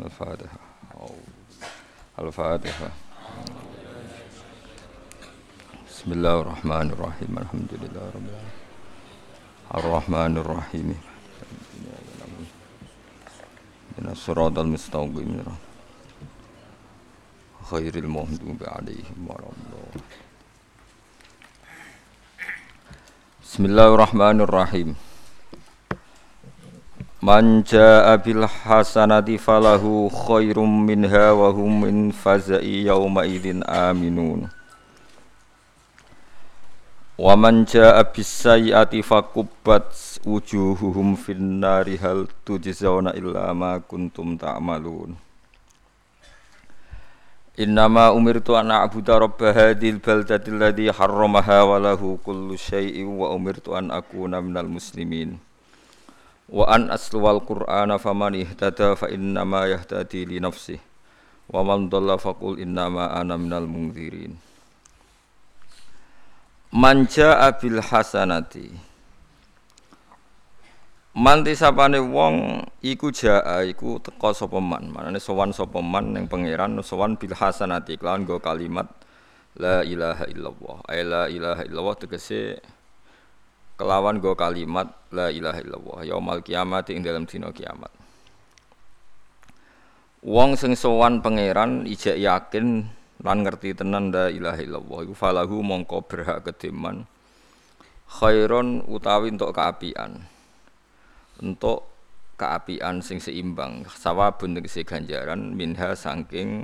الفاتحة. الفاتحة. بسم الله الرحمن الرحيم. الحمد لله رب العالمين. الرحمن الرحيم. من الصراط المستقيم. خير المغضوب عليهم ولا الضالين. بسم الله الرحمن الرحيم. Man jaa bil hasanati falahu khairum minha wa hum min faza'i yawma idzin aminun. Wa man jaa bis sayyiati fakubbat wujuhuhum fin nari hal tujzauna illa ma kuntum ta'malun. Innama umirtu an a'budu rabb hadhil baldati alladhi harramaha wa lahu kullu syai'in wa umirtu an akuna minal muslimin wa an asluwal qur'ana faman ihtada fa innama yahtadi li nafsih. Wa man dhalla faqul innama ana minal mungdzirin manja abil hasanati. Manti sapane wong iku jaa iku teka sapa man. Manane sowan sapa man ning pangeran sowan bil hasanati kelawan go kalimat la ilaha illallah. Ay la ilaha illallah tegese kelawan go kalimat la ilaha illallah yaumal kiamat ing dalam dina kiamat. Wong sing sowan pangeran ijek yakin lan ngerti tenan la ilaha illallah iku falahu mongko berhak kedeman. Khairon utawi untuk keapian. Untuk keapian sing seimbang. Sawabun tegese ganjaran minha saking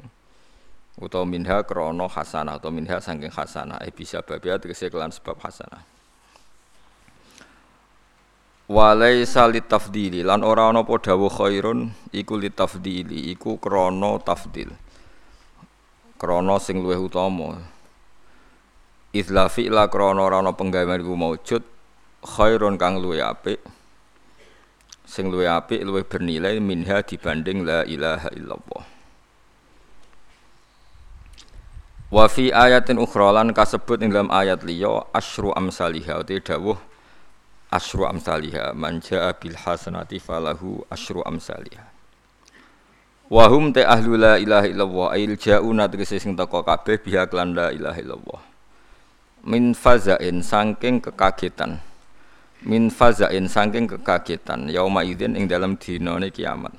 utawa minha krono hasanah atau minha saking hasanah eh bisa babia tegese kelan sebab hasanah Walaisa litafdili lan ora ana dawuh khairun iku litafdili iku krana tafdil. Krana sing luwih utama. Izla fi'la krana ora ana penggawean iku maujud khairun kang luwih apik. Sing luwih apik luwih bernilai minha dibanding la ilaha illallah. Wa fi ayatin ukhra lan kasebut ing dalam ayat liya asyru amsalihah te dawuh asyru amsalihha man jaa bil hasanati falahu asyru amsalihha wa hum ta ahlu la ilaha illallah. Ail jauna tegese sing teko kabeh biha lan la ilaha illallah. Min fazain saking kekagetan. Min fazain saking kekagetan. Yauma idzin ing dalam dinane kiamat.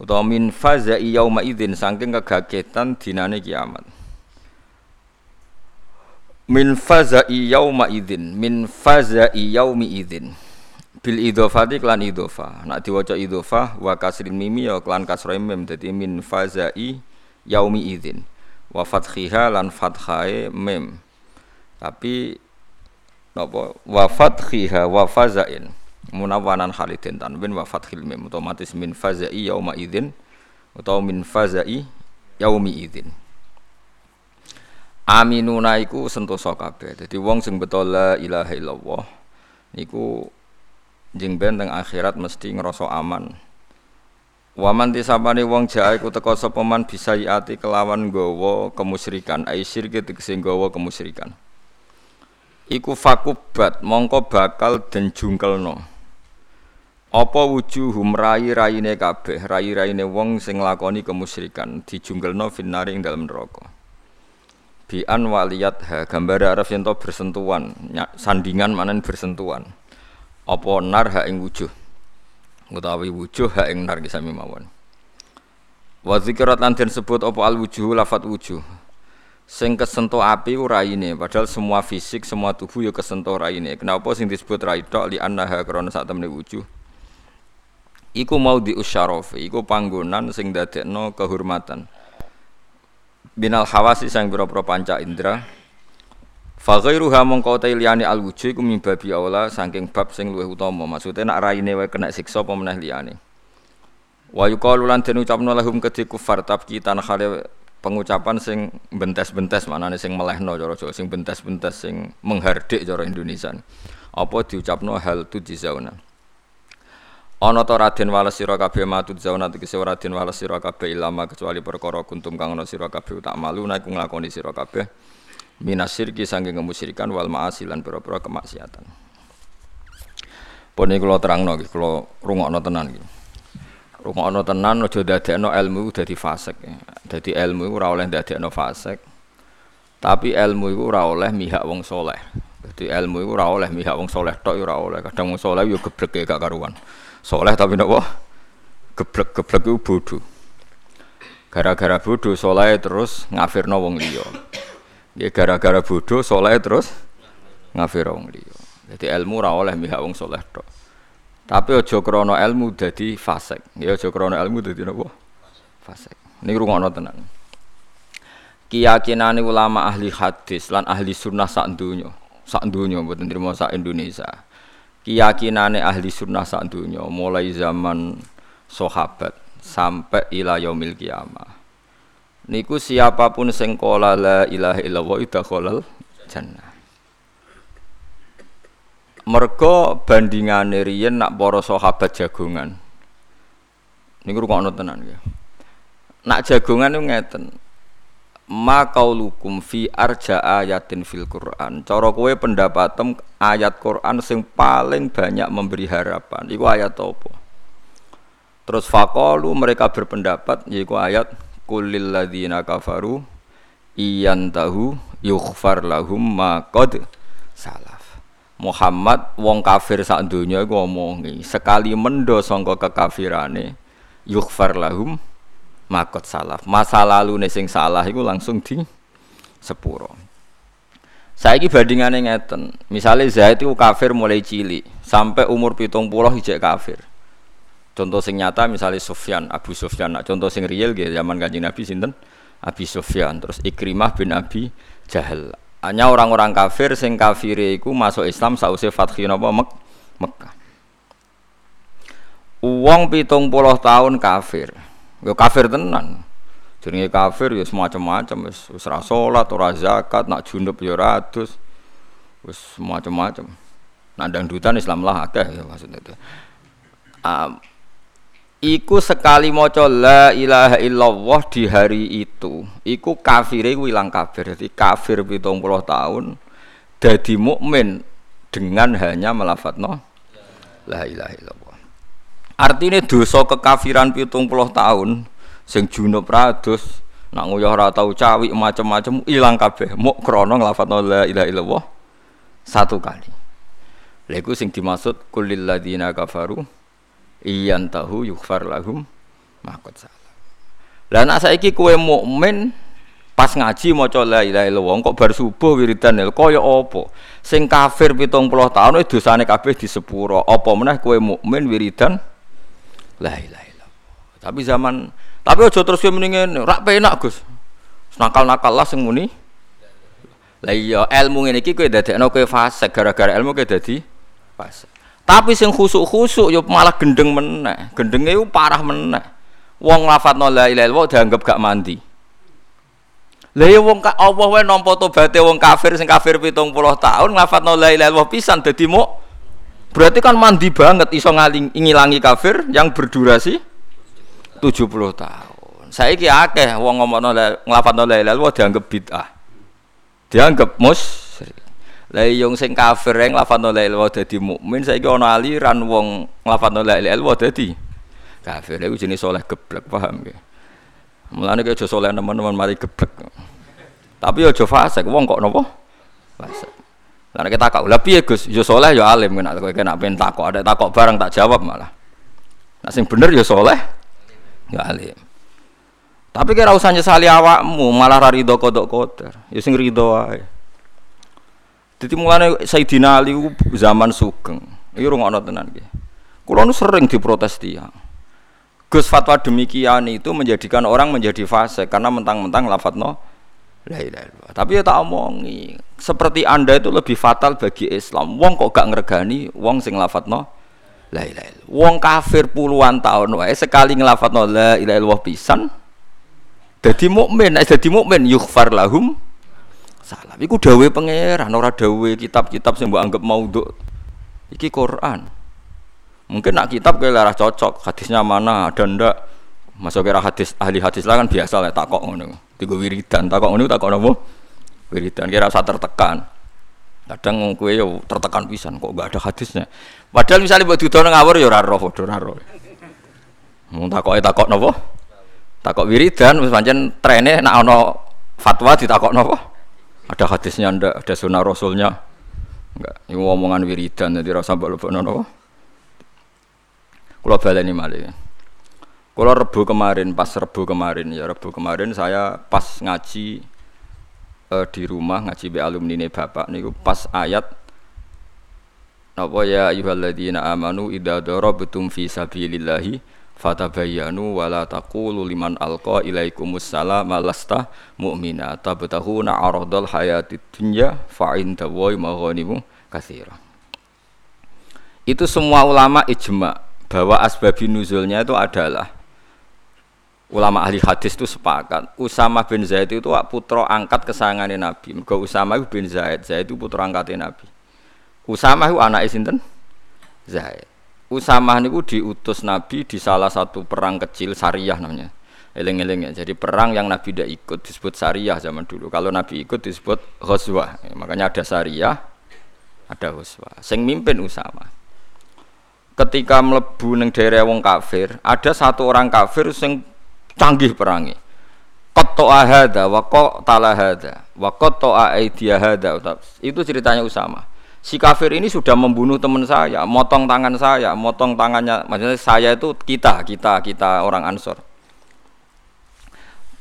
Utawa min fazai yauma idzin saking kekagetan dinane kiamat min fazai yauma idzin min fazai yaumi idzin bil idhofati klan idhofa. Nak diwaca idhofa wa kasrin mimi ya klan kasra mim. Dadi min fazai yaumi idzin wa fathiha lan fathae mim. Tapi napa? Wa fathiha wa fazain. Munawanan khalidin tanwin wa fathil mim. Otomatis min fazai yauma idzin atau min fazai yaumi idzin aminuna iku sentosa kabeh. Dadi wong sing betul la ilaha illallah niku jeng ben teng akhirat mesti ngrasa aman. Waman tisapane wong jae iku teka sapa man bisa yati kelawan gawa kemusyrikan, ai syirke tegese gawa kemusyrikan. Iku fakubat mongko bakal den jungkelno. Apa wujuhum rai-raine kabeh, rai-raine wong sing nglakoni kemusyrikan dijungkelno finari ing dalem neraka bi an waliyat ha gambar araf yen bersentuhan sandingan manen bersentuhan. Apa nar ha ing wujuh? Utawi wujuh ha ing nar kisami wa zikrat lan sebut apa al wujuh lafat wujuh. Sing kesentuh api raine padahal semua fisik semua tubuh ya kesentuh raine. Kenapa sing disebut rai tok li annaha krana sak temne wujuh. Iku mau di usyaraf iku panggonan sing dadekno kehormatan binal hawasi sang boro-boro panca indra. Fa ghairuha mongko liyane al wujuh iku aula saking bab sing luwih utama. Maksude nak raine wae kena siksa apa meneh liyane. Wa yuqalu lan den ucapno lahum kedhi kufar tabki tan khale pengucapan sing bentes-bentes manane sing melehno cara Jawa sing bentes-bentes sing menghardik cara Indonesia. Apa diucapno? Hal tu jizauna Ana ta Raden wales sira kabeh matut zauna tegese ora den wales sira kabeh ilama kecuali perkara kuntum kang ana sira kabeh tak malu nek nglakoni sira kabeh minasirki saking kemusyrikan wal ma'asi lan pira-pira kemaksiatan. Iki kula terangno iki kula rungokno tenan iki. Rungokno tenan aja dadekno ilmu dadi fasik. Dadi ilmu iku ora oleh dadekno fasik. Tapi ilmu iku ora oleh mihak wong soleh. Dadi ilmu iku ora oleh mihak wong soleh tok ora oleh. Kadang wong soleh yo geblek gak karuan. Soleh tapi napa? Geblek-geblek iku bodoh. Gara-gara bodoh soleh terus ngafirno wong liya. Ya gara-gara bodoh soleh terus ngafir wong liya. Jadi ilmu ora oleh mihak wong soleh tok. Tapi aja krana ilmu dadi fasik. Ya aja krana ilmu dadi napa? Fasik. Niki rungokno tenan. Keyakinane ulama ahli hadis lan ahli sunnah sak donya, sak donya mboten trimo sak Indonesia. Keyakinane ahli sunnah sak donya mulai zaman sahabat sampai ila yaumil kiamah. Niku siapa pun sing qala la ilaha illallah idakhalal jannah. Mergo bandingane riyen nak para sahabat jagongan. Niku rungokno tenan ya. Nak jagongan niku ngeten. Ma qaulukum fi arja ayatin fil Quran. Cara kowe pendapatem ayat Quran sing paling banyak memberi harapan. Iku ayat apa? Terus faqalu mereka berpendapat yaiku ayat kulil ladzina kafaru iyantahu yughfar lahum ma qad salah. Muhammad wong kafir sak donya iku ngomongi sekali mendo sangka kekafirane yughfar lahum makot salaf. Masa lalu sing salah iku langsung di sepuro. Saiki bandingane ngeten. Misalnya Zaid itu kafir mulai cilik sampai umur pitung puluh hijek kafir. Contoh sing nyata misalnya Sufyan Abu Sufyan. Nah, contoh sing real gitu zaman kanjeng Nabi sinten? Abi Sufyan terus Ikrimah bin Abi Jahal. Hanya orang-orang kafir sing kafir iku masuk Islam sausé fathi napa? Mek Mekah. Uang pitung puluh tahun kafir. Yo kafir tenan. Jenenge kafir ya semacam-macam wis wis ora salat, ora zakat, nak junub ya ora adus. Wis macam-macam. Nah dangdutan Islam lah akeh ya maksudnya itu. Um, iku sekali maca la ilaha illallah di hari itu iku kafire iku ilang kafir jadi kafir 70 tahun dadi mukmin dengan hanya melafadzno la ilaha illallah artinya dosa kekafiran 70 tahun sing junub rados nak nguyah ora tau cawi macam-macam ilang kabeh. Muk krana nglafadzno la ilaha illallah satu kali. Lha iku sing dimaksud kulil ladina kafaru iyan tahu yughfar lahum makot salah. Lah nak saiki kowe mukmin pas ngaji maca la ilaha illallah kok bar subuh wiridan kaya apa? Sing kafir 70 tahun itu dosane kabeh di sepuro apa meneh kowe mukmin wiridan la ilaha illallah tapi zaman tapi aja terus kowe mendingan rak penak Gus nakal-nakal lah sing muni lah iya ilmu ngene iki kowe dadekno kowe fase gara-gara ilmu kowe dadi fase tapi sing khusuk-khusuk yo malah gendeng meneh. Gendenge yo parah meneh. Wong lafadzno la ilaha illallah dianggap gak mandi. Lah ya wong Allah wae nampa tobaté wong kafir sing kafir 70 tahun lafadzno la ilaha illallah pisan dadi mu Berarti kan mandi banget iso ngilangi kafir yang berdurasi 70 tahun. Saiki akeh wong ngomongno nglafadzno la illallah dianggap bid'ah. Dianggap mus lah yung sing kafir yang lafadz la ilaha dadi mukmin saiki ana aliran wong lafadz la ilaha dadi kafir. Iku jenis soleh geblek paham nggih. Mulane aja soleh teman-teman mari geblek. Tapi aja fasik wong kok napa? Fasik. Lah kita takok, lha piye Gus? Ya soleh ya alim nek kowe kena ben takok, ada takok barang tak jawab malah. Nah sing bener ya soleh ya alim. Tapi kira usah nyesali awakmu, malah ra rido kodok kotor. Ya sing rido wae. Jadi mulane Sayyidina Ali zaman sugeng. Iki rungokno tenan nggih. Kula nu sering diprotes dia. Gus fatwa demikian itu menjadikan orang menjadi fase karena mentang-mentang lafadzno la ilaha illallah. Tapi ya tak omongi, seperti Anda itu lebih fatal bagi Islam. Wong kok gak ngregani wong sing lafadzno la ilaha illallah. Wong kafir puluhan tahun wae sekali nglafadzno la ilaha illallah pisan dadi mukmin, nek dadi mukmin yughfar lahum salah. Iku dawe pangeran ora dawe kitab-kitab sing mbok anggap maudhu. Iki Quran. Mungkin nak kitab kayak lara cocok, hadisnya mana ada ndak. Masuk kira hadis ahli hadis lah kan biasa lah takok ngono. Tiga wiridan takok ngono takok nopo? Wiridan kira usah tertekan. Kadang kowe yo tertekan pisan kok gak ada hadisnya. Padahal misalnya buat didono ngawur yo ora roh roh. Mau takok takok nopo? Takok wiridan, pancen trene nak ana fatwa ditakok nopo? Ada hadisnya ndak, ada sunnah rasulnya. Enggak, ini omongan wiridan jadi rasa mbok nopo. Kula baleni malih. Kula rebu kemarin, pas rebu kemarin ya rebu kemarin saya pas ngaji uh, di rumah ngaji be alumni ne bapak niku pas ayat apa ya ayyuhalladzina amanu idza darabtum fi sabilillahi fatabayyanu wa la taqulu liman alqa ilaikumus salam lasta mu'mina tabtahuna aradal hayatid dunya fa inda wa maghanimu katsira itu semua ulama ijma. Bahwa asbabi nuzulnya itu adalah ulama ahli hadis itu sepakat Usama bin Zaid itu putra angkat kesayangannya Nabi mereka Usama bin Zaid Zaid itu putra angkatnya Nabi Usama itu anak sinten Zaid Usama itu diutus Nabi di salah satu perang kecil Sariyah namanya eleng-eleng ya. Jadi perang yang Nabi tidak ikut disebut Sariyah zaman dulu. Kalau Nabi ikut disebut Ghazwah. makanya ada Sariyah, ada Ghazwah. Sing mimpin Usama ketika mlebu ning daerah wong kafir, ada satu orang kafir sing canggih perangi. Qatto ahada wa qatala hada wa qatto aidia hada. Itu ceritanya Usama. Si kafir ini sudah membunuh teman saya, motong tangan saya, motong tangannya, maksudnya saya itu kita, kita, kita orang Ansor.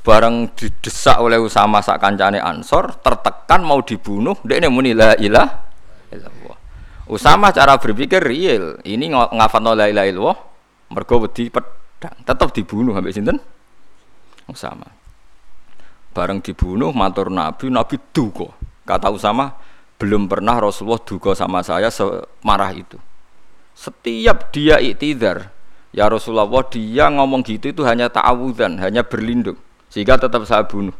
Bareng didesak oleh Usama sak kancane Ansor, tertekan mau dibunuh, dia ini muni la ilah Usama cara berpikir real. Ini ngafat la ilaha illallah mergo wedi pedang. Tetap dibunuh sampai sinten? Usama. Bareng dibunuh matur Nabi, Nabi duka. Kata Usama, belum pernah Rasulullah duka sama saya semarah itu. Setiap dia iktidar, ya Rasulullah dia ngomong gitu itu hanya ta'awudan, hanya berlindung. Sehingga tetap saya bunuh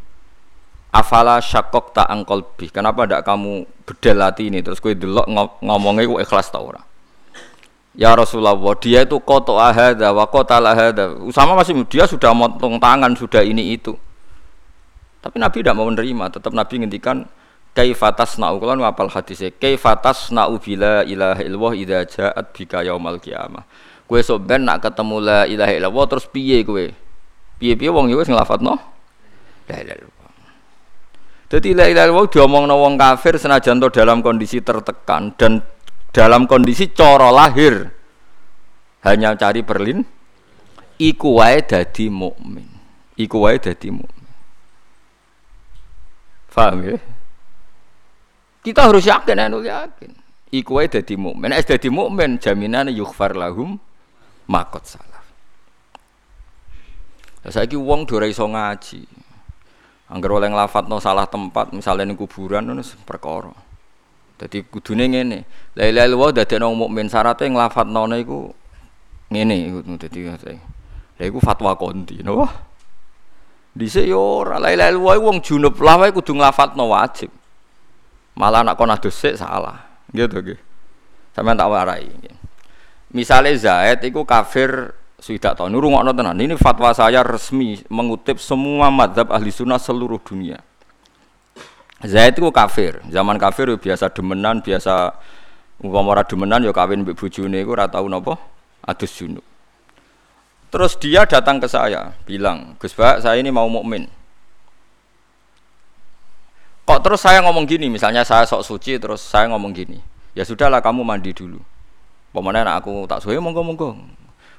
afala syakok tak angkol bih kenapa ndak kamu bedel hati ini terus kue delok ngomongnya kue ikhlas tau orang ya Rasulullah dia itu koto ahada wa kota ahada. Usama masih dia sudah motong tangan sudah ini itu. Tapi Nabi tidak mau menerima tetap Nabi ngendikan kaifatas naukulan wapal hadisnya kaifatas nau bila ilaha illallah idza jaat bika yaumal qiyamah. Kue soben nak ketemu la ilaha illallah terus piye kue? Piye piye wong yo wis nglafatno la ilaha jadi la ilaha illallah diomongno wong kafir senajan to dalam kondisi tertekan dan dalam kondisi coro lahir hanya cari berlin iku wae dadi mukmin. Iku wae dadi mukmin. Paham ya? Kita harus yakin, anu yakin. Iku wae dadi mukmin. Nek dadi mukmin jaminan yughfar lahum makot salah. Saiki wong ora iso ngaji. Angger oleh no salah tempat, misalnya ning kuburan ngono perkara. Dadi kudune ngene. La ilaha illallah dadekno mukmin syaratnya nglafadzno iku ngene iku dadi Lha iku fatwa konti, napa? Dhisik yo ora la ilaha illallah wong junub lah wae kudu nglafadzno wajib. Malah nak kon adus salah. Gitu nggih. Sampeyan tak warai. Misalnya Zaid iku kafir sudah tahu nurung tenan ini fatwa saya resmi mengutip semua madhab ahli sunnah seluruh dunia Zaid itu kafir. Zaman kafir biasa demenan biasa umpama ora demenan ya kawin mbek bojone iku ora tau napa? Adus junub. Terus dia datang ke saya bilang Gus Pak saya ini mau mukmin. Kok terus saya ngomong gini? Misalnya saya sok suci terus saya ngomong gini ya sudahlah kamu mandi dulu. Pemenang aku tak suwe monggo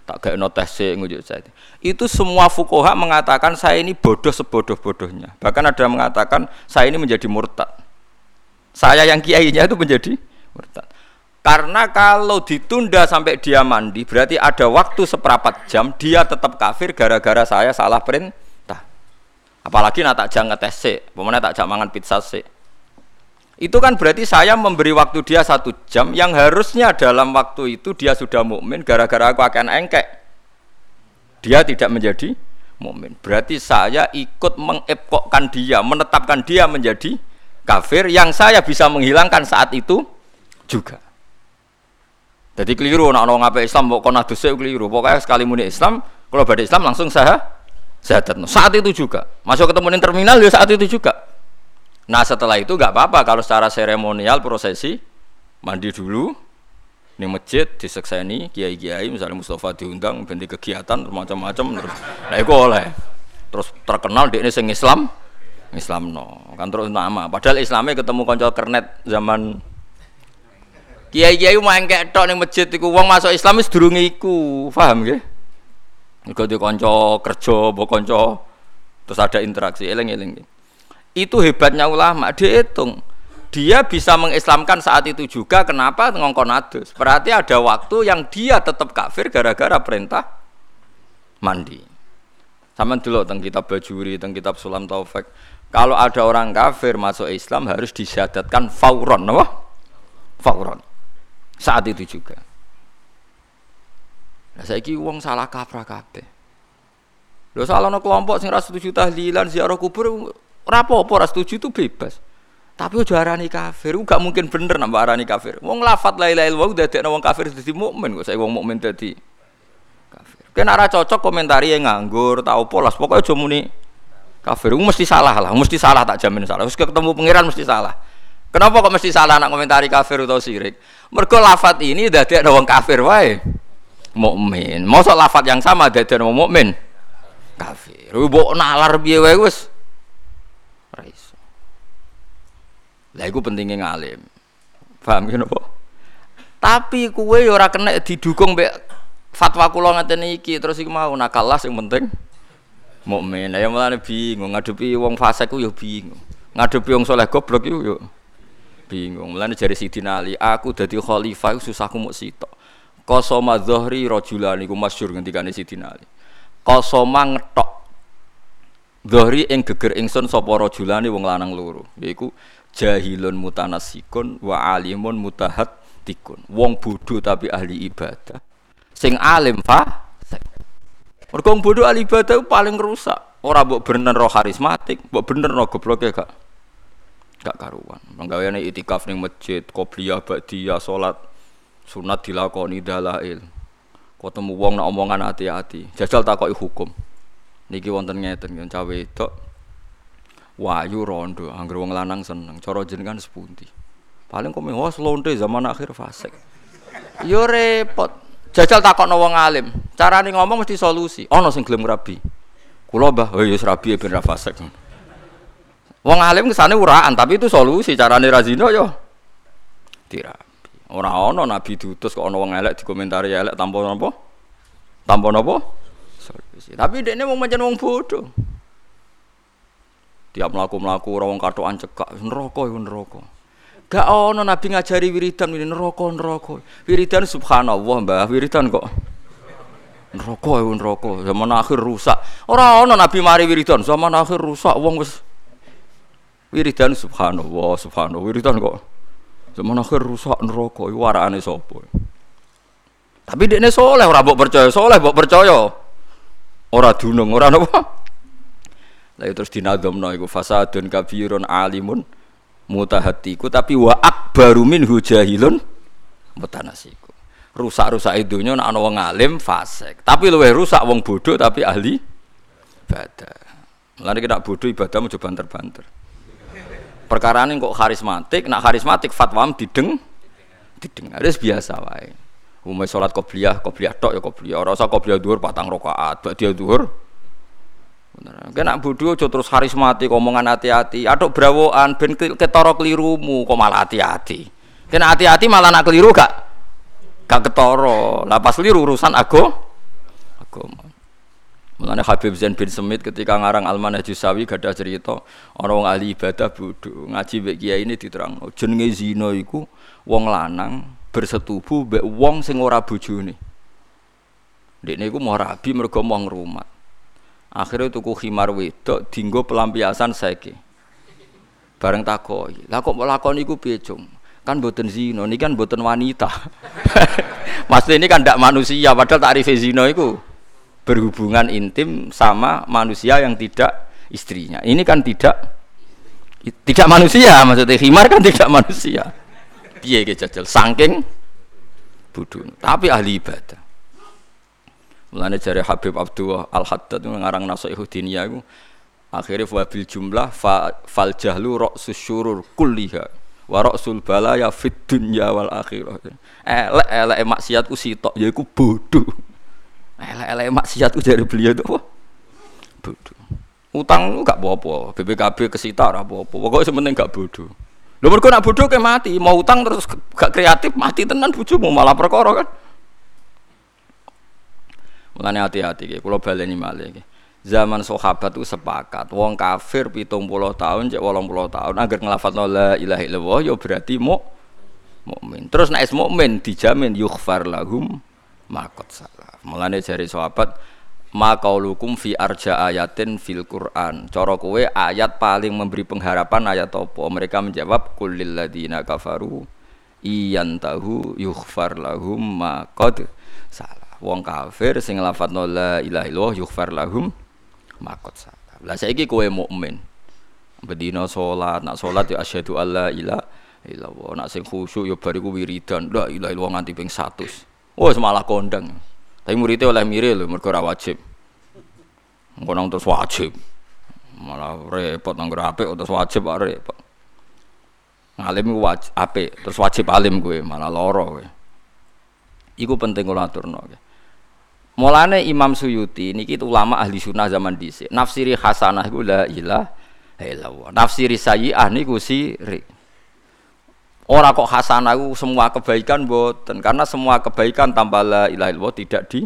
tak kayak notes ngujuk saya. Itu semua fukoha mengatakan saya ini bodoh sebodoh-bodohnya. Bahkan ada yang mengatakan saya ini menjadi murtad. Saya yang kiainya itu menjadi murtad. Karena kalau ditunda sampai dia mandi, berarti ada waktu seperempat jam dia tetap kafir gara-gara saya salah perintah. Apalagi nak tak jangan tes sih, tak jangan mangan pizza sih. Itu kan berarti saya memberi waktu dia satu jam yang harusnya dalam waktu itu dia sudah mukmin gara-gara aku akan engkek. Dia tidak menjadi mukmin. Berarti saya ikut mengepokkan dia, menetapkan dia menjadi kafir yang saya bisa menghilangkan saat itu juga. Jadi keliru nak orang apa Islam kok kono keliru. Pokoknya sekali muni Islam, kalau pada Islam langsung saya saya Saat itu juga. Masuk ketemu di terminal ya saat itu juga. Nah setelah itu nggak apa-apa kalau secara seremonial prosesi mandi dulu, ning masjid disekseni kiai-kiai misalnya Mustafa diundang ganti kegiatan macam-macam terus nah iku oleh. Terus terkenal di sing Islam Islam no kan terus nama. Padahal Islamnya ketemu konco kernet zaman kiai-kiai kayak tok ning masjid iku wong masuk Islam wis durunge iku paham nggih? Iku di konco kerja, mbok konco terus ada interaksi eling-eling. Itu hebatnya ulama, dihitung. Dia bisa mengislamkan saat itu juga kenapa ngongkon adus berarti ada waktu yang dia tetap kafir gara-gara perintah mandi. Sama dulu tentang kitab bajuri tentang kitab sulam taufik. Kalau ada orang kafir masuk Islam harus disyadatkan fauron apa? fauron saat itu juga. Nah saya uang salah kaprah kabeh. Salah no kelompok sing ra setuju tahlilan ziarah kubur rapopo ora setuju itu bebas. Tapi ojo arani kafir, gak mungkin bener nambah arani kafir. Wong lafat la ilaha illallah dadekno wong kafir dadi mukmin kok saya wong mukmin dadi kafir. Kena ora cocok komentari yang nganggur, tau polas, pokoknya aja muni kafir. Mesti salah lah, mesti salah tak jamin salah. Wis ketemu pangeran mesti salah. Kenapa kok mesti salah nak komentari kafir atau sirik? Mergo lafat ini dadekno wong kafir wae. Mukmin. Mosok lafat yang sama dadekno wong mukmin kafir. Mbok nalar wis Lah iku pentingnya ngalim. Paham kan apa? Tapi kue ya ora kena didukung mbek fatwa kula ngaten iki terus iku mau nakalah sing penting mukmin. Ya mulane bingung ngadepi wong fasik ku ya bingung. Ngadepi wong saleh goblok iku yo bingung. Mulane jari Sidina Ali, aku dadi khalifah susahku muk sitok. Qasama dhahri rajulan iku masyhur ngendikane Sidina Ali. Qasama ngetok Dhahri ing geger ingsun sapa rajulane wong lanang loro, yaiku jahilun mutanasikun wa alimun mutahat tikun wong bodoh tapi ahli ibadah. Sing alim fa. Mergo wong bodoh ahli ibadah paling rusak. Ora mbok bener roh karismatik mbok bener roh gobloke gak gak karuan. Menggaweane itikaf ning masjid qobliyah ba'diyah salat sunat dilakoni dalail. Ketemu wong nak omongan hati-hati. Jajal takoki hukum. Niki wonten ngeten cawe itu Wahyu rondo, angger wong lanang seneng. Cara jenengan sepundi? Paling kok wah lonte zaman akhir fasik. Yo repot. Jajal takokno wong alim. Carane ngomong mesti solusi. Ana sing gelem rabi. Kula Mbah, oh ya rabi ben ra fasik. Wong alim kesane uraan, tapi itu solusi carane ra zina yo. Dirabi. Ora ana nabi diutus kok ana wong elek dikomentari elek tanpa napa? Tanpa napa? Solusi. Tapi dekne wong pancen wong bodoh. Tiap melaku-melaku orang katoan cekak neraka iku neraka. Gak ono nabi ngajari wiridan ini neraka neraka. Wiridan subhanallah Mbah, wiridan kok neraka iku neraka. Zaman akhir rusak. Ora ono nabi mari wiridan, zaman akhir rusak wong wis wiridan subhanallah subhanallah wiridan kok zaman akhir rusak neraka iku warane sapa. Tapi dekne soleh ora mbok percaya, soleh mbok percaya. Ora dunung, ora napa? Lah terus dinadzamno iku fasadun kabirun alimun mutahatiku tapi wa akbaru minhu jahilun mutanasiku. Rusak-rusak dunya nek ana wong alim fasik, tapi luwih rusak wong bodoh tapi ahli ibadah. Mulane kita bodoh ibadah mau banter-banter. Perkara ini kok karismatik, nak karismatik fatwam dideng dideng. Harus biasa wae. Umumnya sholat qobliyah, qobliyah tok ya qobliyah. Ora usah qobliyah dhuwur patang rakaat, bak dia dhuwur Bener. Kena bodoh aja terus karismatik omongan hati-hati. Aduk brawoan ben ketara kelirumu kok malah hati-hati. Kena hati-hati malah nak keliru gak gak ketara. Lah pas keliru urusan aku agama. Mulane Habib Zain bin Semit ketika ngarang Al-Manhaj Sawi gada cerita orang wong ahli ibadah bodoh ngaji mbek kiai ini diterang jenenge zina iku wong lanang bersetubuh mbek wong sing ora bojone. Dekne iku mau rabi mergo mau ngrumat akhirnya tuku khimar wedok dinggo pelampiasan saiki. Bareng takoi lah kok lakon iku piye kan boten zina ini kan boten wanita. Maksudnya ini kan tidak manusia padahal tarif zina itu berhubungan intim sama manusia yang tidak istrinya. Ini kan tidak tidak manusia maksudnya khimar kan tidak manusia. Piye jajal? Saking bodoh tapi ahli ibadah Mulane jari Habib Abdullah Al Haddad ngarang Nasihu Diniyah iku akhirnya wabil jumlah fa, fal jahlu ra'sus syurur kulliha wa rasul balaya fid dunya wal akhirah. Elek elek maksiat ku sitok ya iku bodoh. Elek elek maksiat ku dari beliau itu apa? Bodoh. Utang gak apa-apa, BPKB kesita ora apa-apa. Pokoke gak bodoh. Lho mergo nak bodoh ke mati, mau utang terus gak kreatif mati tenan bojomu malah perkara kan. Mulane hati-hati nggih, kula baleni malih. Zaman sahabat itu sepakat, wong kafir pitung puluh tahun, cek wolong puluh tahun, agar ngelafat la ilaha illallah, ya berarti mu mukmin. Terus naik mukmin dijamin yughfar lahum makot salah. Mulane jari sahabat, ma qaulukum fi arja ayatin fil Quran. Cara kowe ayat paling memberi pengharapan ayat apa? Mereka menjawab kulil ladina kafaru iyan tahu yughfar lahum ma qad. Wong kafir sing lafadzno la ilaha illallah yughfar lahum ma qad salah. Lah saiki kowe mukmin. Bedina salat, nak salat ya asyhadu alla ilaha illallah. Nak sing khusyuk ya bariku wiridan. La ilaha illallah nganti ping 100. Oh, semalah kondang. Tapi muridnya oleh mirip lho, mergo ora wajib. Nang terus wajib. Malah repot nang apik terus wajib kok repot. Alim wajib apik terus wajib alim kowe malah lara kowe. Iku penting kula aturno. Mulane Imam Suyuti niki ulama ahli sunnah zaman dhisik. Nafsiri hasanah iku la ilaha illallah. Nafsiri sayyi'ah niku sirik. Ora kok hasanah itu semua kebaikan boten karena semua kebaikan tanpa la ilaha illallah tidak di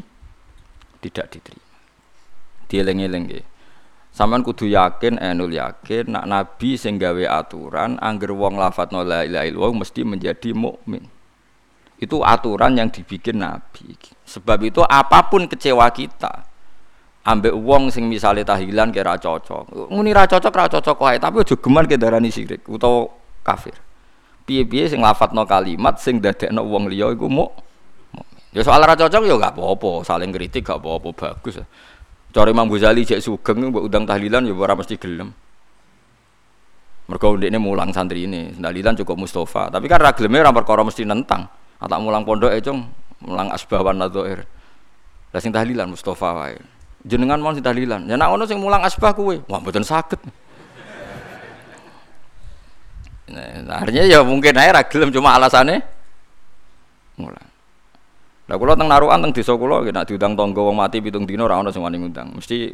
tidak diterima. Dieling-eling nggih. Sampeyan kudu yakin enul yakin nak nabi sing gawe aturan angger wong lafadzno la ilaha illallah mesti menjadi mukmin. Itu aturan yang dibikin nabi. Sebab itu apa pun kecewa kita ambek wong sing misalnya tahlilan kira cocok. Muni ra cocok ra cocok wae tapi aja geman ke darani sirik utawa kafir piye-piye sing lafadzno kalimat sing dadekno wong liya iku mu Ya soal ra cocok ya gak apa-apa, saling kritik gak apa-apa bagus. Cara Imam Ghazali cek sugeng mbok undang tahlilan ya ora mesti gelem. Mergo ndekne mulang santri ini, tahlilan cukup Mustafa, tapi kan ra geleme ora perkara mesti nentang. Atak mulang pondok e cung, mulang asbahan nadzair. Lah sing tahlilan Mustafa wae. Jenengan mau sing tahlilan. Ya nek ono sing mulang asbah kuwe, wah mboten saged. Nah, artinya ya mungkin aja ragilem cuma alasannya mulang. Lah kula teng narukan teng desa kula nek diundang tangga wong mati pitung dina ora ana sing wani ngundang. Mesti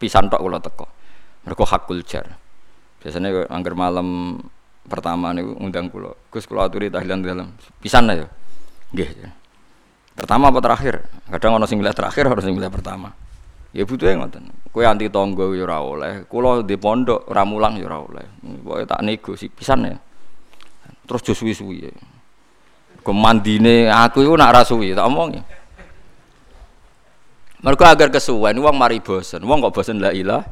pisan tok kula teko. Mergo hakul jar. Biasanya angger malam pertama niku undang kula. Gus kula aturi tahlilan dalam. Pisan ya. Nggih. Pertama apa terakhir? Kadang ana sing milih terakhir, ana sing milih pertama. Ya butuhe ngoten. Kowe anti tangga ya ora oleh. Kula di pondok ora mulang ya ora oleh. Tak nego sih pisan ya. Terus jo suwi-suwi. Ya. Kemandine aku iku nak ra suwi tak omong ya. Mergo agar kesuwen wong mari bosen. Wong kok bosen la ilaha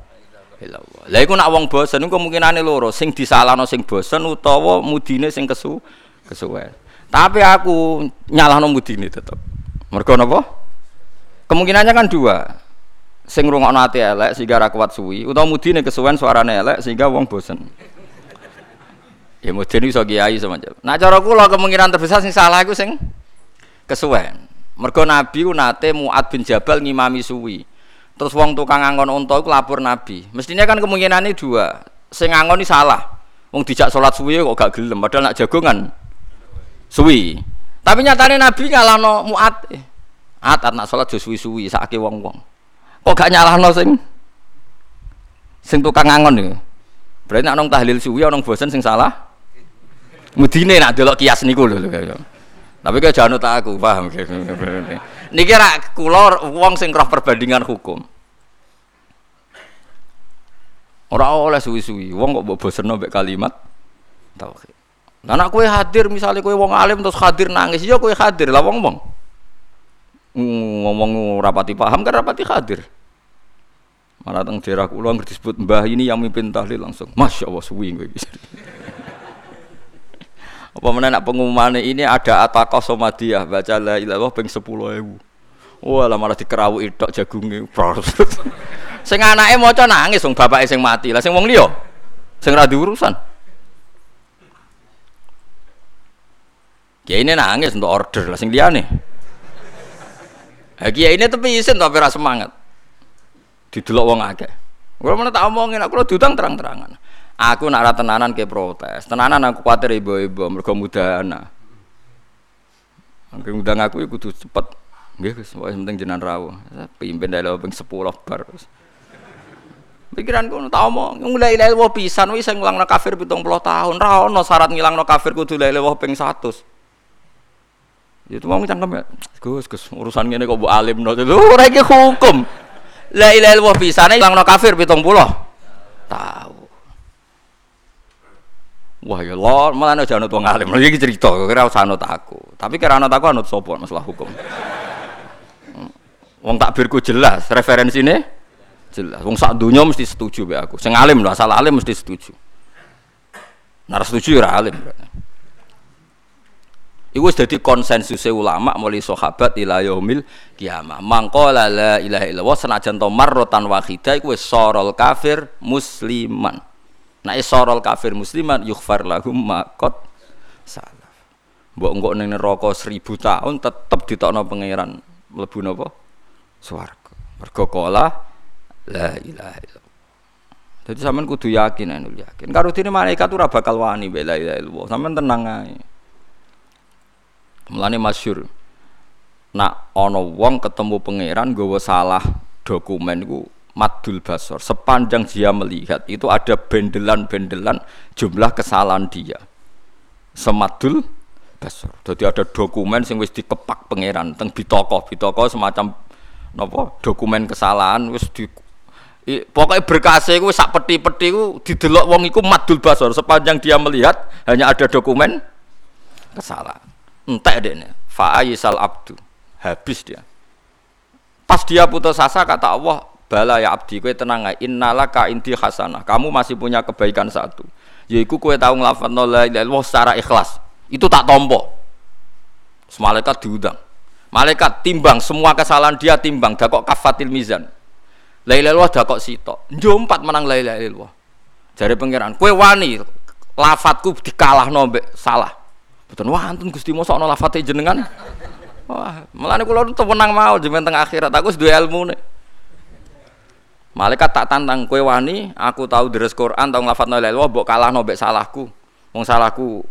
illallah. Lah iku nak wong bosen iku kemungkinane loro, sing disalahno sing bosen utawa mudine sing kesu kesuwen. Tapi aku nyalahno mudine tetep. Mergo napa? Kemungkinannya kan dua sing ngrungokno ati elek sehingga ra kuat suwi utawa mudine kesuwen suarane elek sehingga wong bosen. Ya mudine iso kiai semacam. Nah cara kula kemungkinan terbesar sing salah iku sing kesuwen. Mergo Nabi ku nate Muad bin Jabal ngimami suwi. Terus wong tukang angon unta iku lapor Nabi. Mestinya kan kemungkinannya dua. Sing ngangoni salah. Wong dijak salat suwi kok gak gelem padahal nak jagongan suwi. Tapi nyatane Nabi ngalahno Muad. At at nak salat jo suwi-suwi sakake wong-wong. Kok gak nyalahno sing sing tukang ngangon ya. Berarti nek nang tahlil suwi ana bosen sing salah. Mudine nak delok kias niku lho. Tapi kok jangan tak aku, paham. Niki ra kula wong sing roh perbandingan hukum. Ora oleh suwi-suwi, wong kok mbok bosenno mbek kalimat tauhid. Lah nek kowe hadir misalnya kowe wong alim terus hadir nangis, ya kowe hadir. Lah wong-wong ngomong rapati paham kan rapati hadir. Malah teng daerah kula disebut mbah ini yang mimpin tahlil langsung masya allah suwi gue bisa apa mana nak pengumuman ini ada ataka somadiah baca la peng sepuluh ribu wah lah malah dikerawu idok jagungnya sing anaknya mau nangis dong bapaknya sing mati. Lah sing wong liyo sing radi urusan ya ini nangis untuk order lah sing liane Ha kiai ini tapi isin tapi rasa semangat. Didelok wong akeh. Kalau mana tak omongin, aku diutang terang-terangan. Aku nak ra tenanan ke protes. Tenanan aku kuatir ibu-ibu mergo mudahana. Angger ngundang aku iku kudu cepet. Nggih Gus, pokoke penting jenengan rawuh. Pimpin dalu ping 10 bar. Pikiranku tak omong, mulai illallah pisan wis sing ngulangno kafir 70 tahun. Ra ono syarat ngilangno kafir kudu ilaha ping 100. Ya itu mau cangkem ya. Gus, Gus, urusan ngene kok mbok alimno. Ora iki hukum. La ilaha illallah pisane ngilangno kafir 70 tahu. Wah ya lor, malah nek jangan wong alim. Iki cerita, kira usah anut aku. Tapi kira anut aku anut sapa masalah hukum. Hmm. Wong takbirku jelas, referensine jelas. Wong sak donya mesti setuju be aku. Sing alim lho, asal alim mesti setuju. Nar setuju ora alim berarti. Iku wis dadi konsensus ulama mulai sahabat ila yaumil kiamah. Mangqala la ilaha illallah senajan to marratan wahidah iku wis sorol kafir musliman. Nah isorol kafir musliman yughfar lahum makot salaf. Mbok engko ning neraka seribu tahun tetep ditokno pangeran mlebu napa? Swarga. Mergo kala la ilaha illallah. Jadi sampean kudu yakin anu yakin. Karo dene malaikat ora bakal wani bela ilaha illallah. Sampean tenang ae. Mulane masyhur. Nak ana wong ketemu pangeran nggawa salah dokumen iku madul basor. Sepanjang dia melihat itu ada bendelan-bendelan jumlah kesalahan dia. Semadul basor. Jadi ada dokumen sing wis dikepak pangeran teng bitoko bitoko semacam nopo dokumen kesalahan wis di I, pokoknya berkasih itu sak peti-peti itu didelok wong iku madul basor. Sepanjang dia melihat hanya ada dokumen kesalahan entek deh fa'ayisal abdu. Habis dia. Pas dia putus asa kata Allah bala ya abdi kue tenang ae. Innalaka inti hasanah kamu masih punya kebaikan satu. Yaiku kue tahu ngelafadzno la ilaha secara ikhlas. Itu tak tompo malaikat diundang. Malaikat timbang semua kesalahan dia timbang. Dakok kafatil mizan. La ilaha dakok sitok. Njompat menang la ilaha illallah. Jare pangeran kue wani lafadzku dikalah nombek salah betul. Wah antun Gusti mosok ana lafate jenengan. Wah melane kula tenang mau jeneng teng akhirat. Aku wis duwe ilmu nih Malaikat tak tantang kue wani, aku tahu deres Quran, tahu nglafat la ilaha mbok kalah nobek salahku. Wong salahku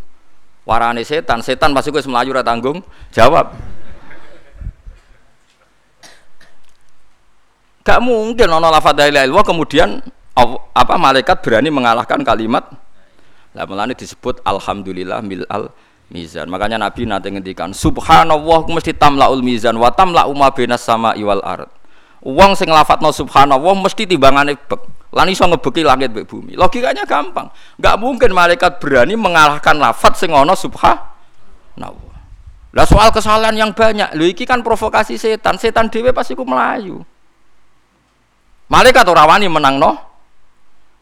warane setan, setan pasti gue semelayu ora tanggung. Jawab. Gak mungkin ono lafat la ilaha kemudian apa malaikat berani mengalahkan kalimat. Lah melani disebut alhamdulillah mil al mizan. Makanya Nabi nanti ngendikan subhanallah mesti tamlaul mizan wa tamla ma sama iwal ard. Uang sing no subhanallah mesti timbangane bek. Lan iso ngebeki langit mbek bumi. Logikanya gampang. Enggak mungkin malaikat berani mengalahkan lafat sing ana subhanallah. Lah soal kesalahan yang banyak, lho iki kan provokasi setan. Setan dhewe pasti ku melayu. Malaikat ora wani menangno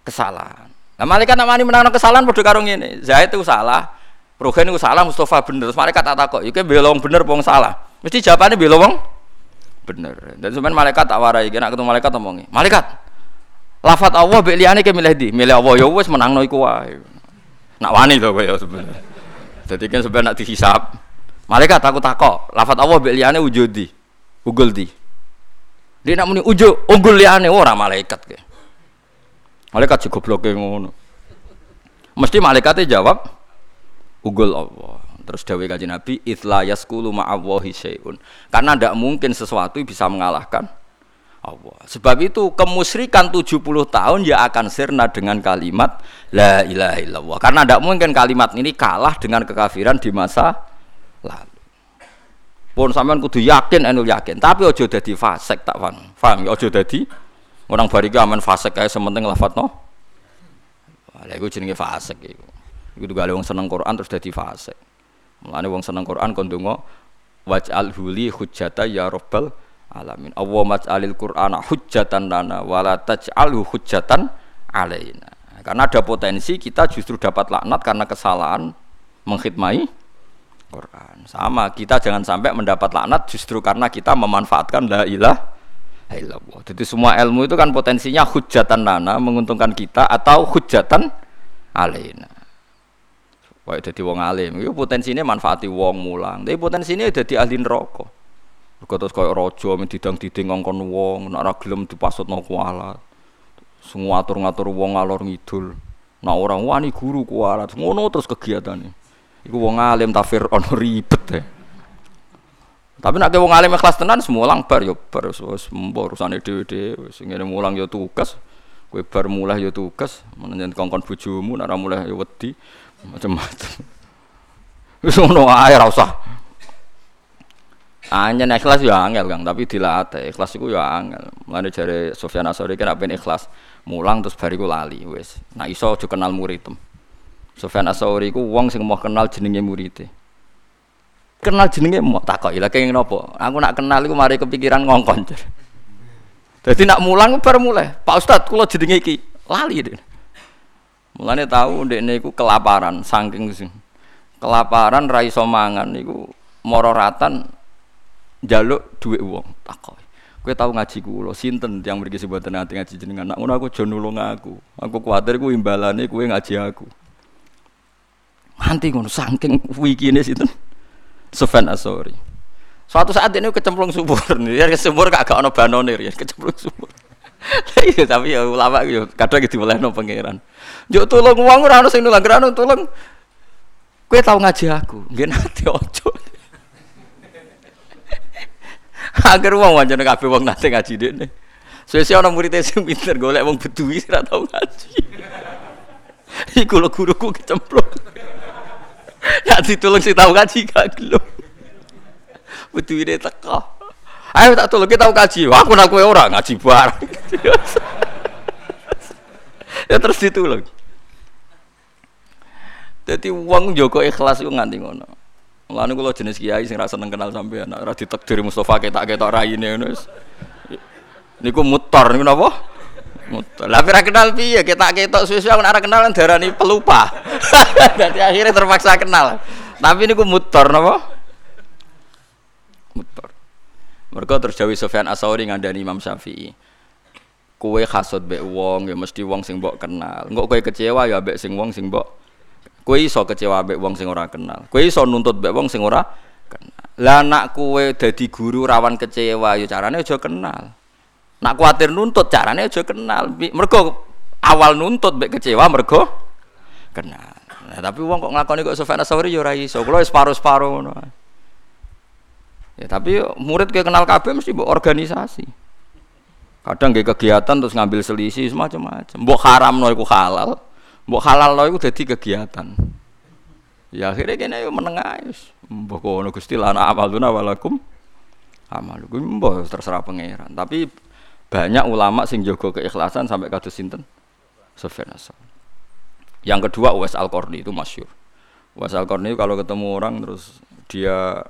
kesalahan. Nah malaikat nak wani menangno kesalahan padha karo ngene. Zaid itu salah, Rogen itu salah, Mustafa bener. Malaikat tak takok, iki belong bener wong salah. Mesti jawabannya belong bener. Dan sebenarnya malaikat tak warai kena ketemu malaikat omongi malaikat. Lafat Allah bek liane ke milih di milih Allah ya wes menang no iku wae. Nak wani to kowe ya sebenarnya. Jadi kan sebenarnya nak dihisap. Malaikat aku takok lafat Allah bek liane ujudi ugul di dia nak muni ujo unggul liane ora malaikat ke malaikat juga blok ngono. Mesti malaikatnya jawab ugul Allah Terus dawe kaji Nabi, "Itsla yaskulu ma'awahi syai'un." Karena tidak mungkin sesuatu bisa mengalahkan Allah. Sebab itu kemusyrikan 70 tahun ya akan sirna dengan kalimat la ilaha illallah. Karena tidak mungkin kalimat ini kalah dengan kekafiran di masa lalu. Pun sampean kudu yakin anu yakin, tapi ojo dadi fasik tak paham. Paham ya ojo dadi orang barika aman fasik kae sementing lafadzno. Lha iku jenenge fasik iku. Iku juga wong seneng Quran terus dadi fasik. Mulane wong seneng Quran kon donga waj'al huli hujjata ya rabbal alamin. Allah maj'alil Qur'ana hujjatan lana wala taj'alhu hujjatan alaina. Karena ada potensi kita justru dapat laknat karena kesalahan mengkhidmai Quran. Sama, kita jangan sampai mendapat laknat justru karena kita memanfaatkan la ilaha illallah. Jadi semua ilmu itu kan potensinya hujjatan lana menguntungkan kita atau hujjatan alaina. Wae dadi wong alim, iku potensine manfaati wong mulang. Tapi potensine dadi ahli neraka. Mergo terus kaya raja men didang-diding ngongkon wong, nek ora gelem dipasutno kuala. Semua atur ngatur wong alor ngidul. Nah orang wani guru kualat, ngono terus kegiatan Iku wong alim tafir ono ribet ya. Tapi nak wong alim ikhlas tenan semulang bar yo bar wis urusane dhewe-dhewe wis ngene mulang yo tugas. Kowe bar mulai yo tugas, menenjen kongkon bojomu nak mulai yo wedi macam-macam. Wis ngono ae ora usah. Anjen ikhlas ya angel Kang, tapi dilatih. Ikhlas iku ya angel. Mulane jare Sofyan Asori kan ben ikhlas, mulang terus bariku lali wis. Nah iso aja kenal muridem. Sofyan Asori ku wong sing mau kenal jenenge muridé. Kenal jenenge mau takoki lha kenging napa? Aku nak kenal iku mari kepikiran ngongkon. Jadi nak mulang baru mulai. Pak Ustad, kula jenenge iki lali deh. Mulane tahu ndekne iku kelaparan saking kelaparan ra iso mangan niku mororatan jaluk duit uang takoi kue tahu ngaji kulo sinten yang mriki sebutan nanti ngaji jenengan? Nak ngono aku aja nulung aku. Aku kuatir ku imbalane kue ngaji aku. Nanti ngono saking wikine sinten? Sufyan Asori suatu saat ini kecemplung subur nih. Ya subur gak ono banone ya kecemplung subur iya tapi ya ulama yo kadang gitu boleh no pangeran yo tolong uang ora ono sing nulang tolong kue tahu ngaji aku nggih nanti ojo Agar wong wancane kabeh wong nate ngaji dene. Suwe-suwe ana murid sing pinter golek wong bedui ora tau ngaji. Iku lho guruku kecemplung. Ya ditulung sing tau ngaji gak gelem. Bedui ne teko. Ayo tak tolong kita tau ngaji. Aku nak kowe ora ngaji bareng. ya terus ditulung. Jadi uang Joko ikhlas itu nganti ngono. Mulane kula jenis kiai sing rasa seneng kenal sampean, ora ditakdir Mustafa ketak-ketok raine ngono wis. Niku mutor niku napa? Mutor. Lah ora kenal piye ketak-ketok suwe-suwe aku ora kenal darani pelupa. Dadi akhirnya terpaksa kenal. Tapi niku mutor napa? Mutor. Mereka terjauh Sofyan Asauri ngandani Imam Syafi'i. Kue hasud be wong ya mesti wong sing mbok kenal. Engko kue kecewa ya mbek sing wong sing mbok Kue iso kecewa mbek wong sing ora kenal. Kue iso nuntut mbek wong sing ora kenal. Lah nak kue dadi guru rawan kecewa ya carane aja kenal. Nak kuatir nuntut carane aja kenal. Mergo awal nuntut mbek kecewa mergo kenal. Nah, tapi wong kok nglakoni kok Sofyan Asawri ya ora iso. Kulo wis ngono. Ya tapi murid kayak kenal kabeh mesti mbok organisasi. Kadang nggih kegiatan terus ngambil selisih semacam-macam. Mbok haram no iku halal. Mbok halal lo iku dadi kegiatan. Ya akhirnya kene yo menengah. Mbok kono Gusti lana amaluna walakum amalukum mbok terserah pangeran. Tapi banyak ulama sing jaga keikhlasan sampai kados sinten? Sufyan Yang kedua Uwais Al-Qarni itu masyur. Uwais Al-Qarni kalau ketemu orang terus dia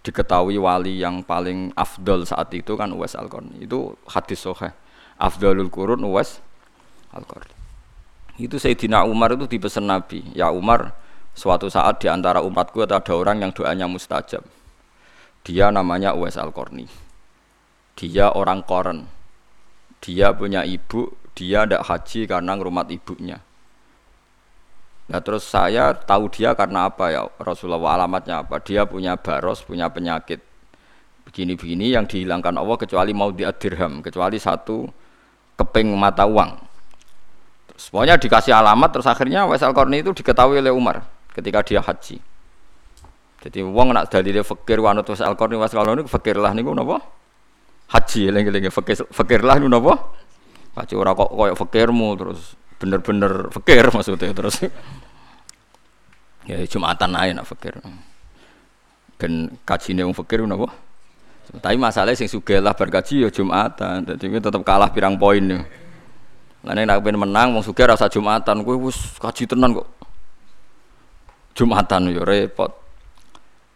diketahui wali yang paling afdol saat itu kan Uwais Al-Qarni. Itu hadis sahih. Afdalul Qurun Uwais Al-Qarni. Itu Sayyidina Umar itu dipesan Nabi, ya Umar, suatu saat di antara umatku ada orang yang doanya mustajab. Dia namanya Uwais Al-Qarni. Dia orang koren. Dia punya ibu, dia tidak haji karena ngurumat ibunya. Nah terus saya tahu dia karena apa ya Rasulullah alamatnya apa? Dia punya baros, punya penyakit begini-begini yang dihilangkan Allah kecuali mau diadirham, kecuali satu keping mata uang. Semuanya dikasih alamat terus akhirnya Wais al itu diketahui oleh Umar ketika dia haji. Jadi wong nak dia fakir wanut Wais al Qarni Wais al fakir lah niku napa? Haji eling-eling fakir fakir lah niku napa? Haji ora kok koyo fakirmu terus bener-bener fakir maksudnya terus. ya Jumatan ae nak fakir. Ben kajine wong fakir napa? Tapi masalahnya sing sugih lah berkaji ya Jumatan. Dadi tetep kalah pirang poin nih. Lane nek pengen menang wong sugih rasa Jumatan kowe wis kaji tenan kok. Jumatan yo repot.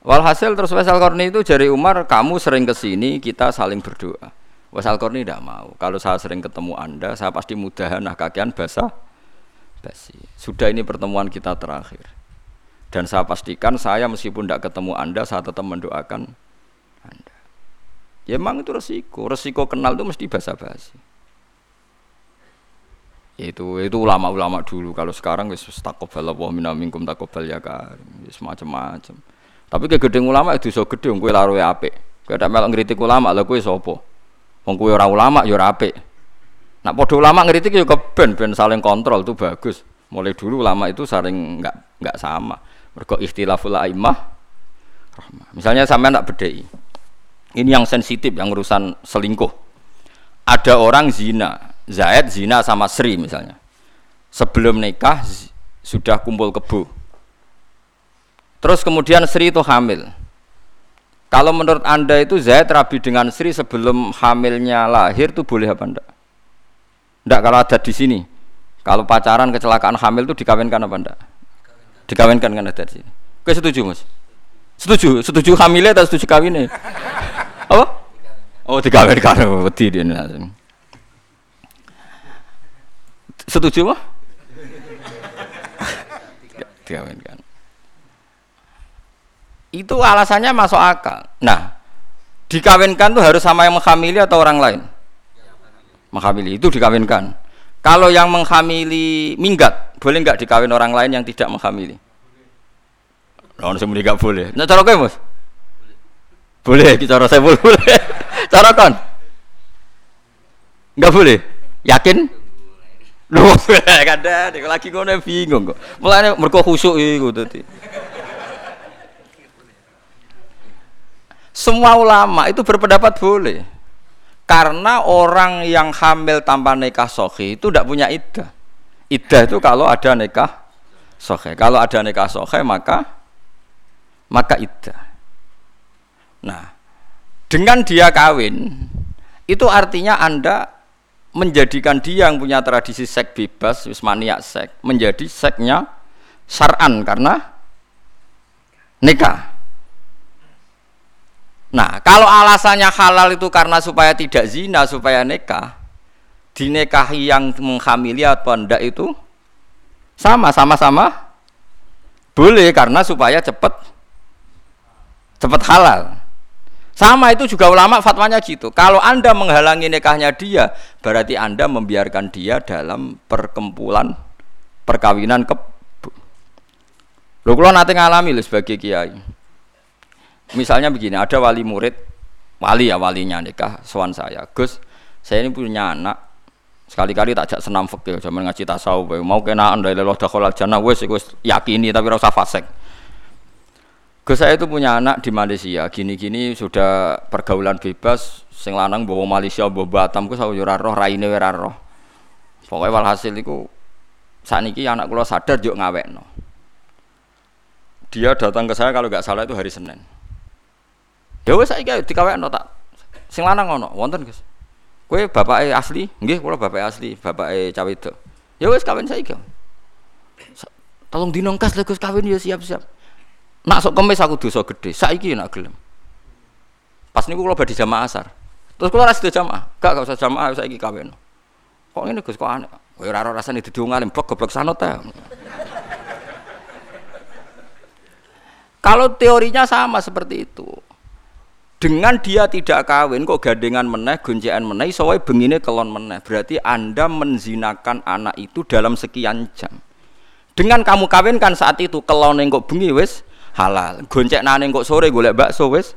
Walhasil terus Wasal Korni itu jari Umar, kamu sering ke sini, kita saling berdoa. Wasal Korni tidak mau. Kalau saya sering ketemu Anda, saya pasti mudahan nah kakian basah basi. Sudah ini pertemuan kita terakhir. Dan saya pastikan saya meskipun tidak ketemu Anda, saya tetap mendoakan Anda. Ya memang itu resiko. Resiko kenal itu mesti basa-basi itu itu ulama-ulama dulu kalau sekarang wis takobal Allah minna minkum takobal ya kan wis macam-macam tapi ke gedeng ulama itu so gede kowe laro apik kowe tak melok ngritik ulama lha kowe sapa wong kowe ora ulama ya ora apik Nak podo ulama ngeritik ya keben ben saling kontrol itu bagus. Mulai dulu ulama itu sering nggak nggak sama. Mergo ikhtilaful aimah Misalnya sampai nak bedai. Ini yang sensitif yang urusan selingkuh. Ada orang zina, Zaid zina sama Sri misalnya. Sebelum nikah sudah kumpul kebu. Terus kemudian Sri itu hamil. Kalau menurut Anda itu Zaid rabi dengan Sri sebelum hamilnya lahir itu boleh apa enggak? Enggak kalau ada di sini. Kalau pacaran kecelakaan hamil itu dikawinkan apa enggak? Dikawinkan kan ada di sini. Oke setuju mas? Setuju? Setuju hamilnya atau setuju kawinnya? Apa? Oh dikawinkan, wedi dia Setuju mah? Dikawinkan. Itu alasannya masuk akal. Nah, dikawinkan tuh harus sama yang menghamili atau orang lain? Menghamili itu dikawinkan. Kalau yang menghamili minggat, boleh nggak dikawin orang lain yang tidak menghamili? Lawan semua nggak boleh. Nah cara Mas? Boleh, cara saya boleh. cara kan? Nggak boleh. Yakin? Loh, kada nek lagi ngono bingung kok. Mulane mergo khusuk iku dadi. Semua ulama itu berpendapat boleh. Karena orang yang hamil tanpa nikah sohi itu tidak punya iddah. Iddah itu kalau ada nikah sohi. Kalau ada nikah sohi maka maka iddah. Nah, dengan dia kawin itu artinya anda menjadikan dia yang punya tradisi seks bebas, maniak seks, menjadi seksnya syar'an karena nikah. Nah, kalau alasannya halal itu karena supaya tidak zina, supaya nikah, dinikahi yang menghamili atau tidak itu sama, sama-sama boleh karena supaya cepat cepat halal. Sama itu juga ulama fatwanya gitu. Kalau Anda menghalangi nikahnya dia, berarti Anda membiarkan dia dalam perkempulan perkawinan ke Lho kula nate ngalami lho sebagai kiai. Misalnya begini, ada wali murid, wali ya walinya nikah, sowan saya, Gus, saya ini punya anak, sekali-kali tak jak senam fakir, zaman ngaji tasawuf, mau kena anda leloh dakhalal jannah, wes wes yakini tapi rasa fasek. Gus saya itu punya anak di Malaysia, gini-gini sudah pergaulan bebas, sing lanang bawa Malaysia, bawa Batam, gus aku roh, raine roh. Pokoknya walhasil itu saat ini anak kula sadar juk ngawek no. Dia datang ke saya kalau nggak salah itu hari Senin. Ya wis saiki dikawekno tak sing lanang ngono, wonten Gus. Kowe bapake asli? Nggih, kula bapake asli, bapake cawe itu. Ya wis kawin saiki. Tolong dinongkas lho Gus kawin ya siap-siap. Nak sok kemis aku dosa gede, saiki nak gelem. Pas niku kula badhe jamaah asar. Terus kula ra sida jamaah. Gak gak usah jamaah saiki kawin. Kok ngene Gus kok aneh. Kowe ora rasane dadi wong alim, blok goblok sanut ta. Kalau teorinya sama seperti itu dengan dia tidak kawin kok gandengan meneh goncekan meneh iso wae bengine kelon meneh berarti anda menzinakan anak itu dalam sekian jam dengan kamu kawinkan saat itu kelon kok bengi wis halal. Goncek nane kok sore golek bakso wis?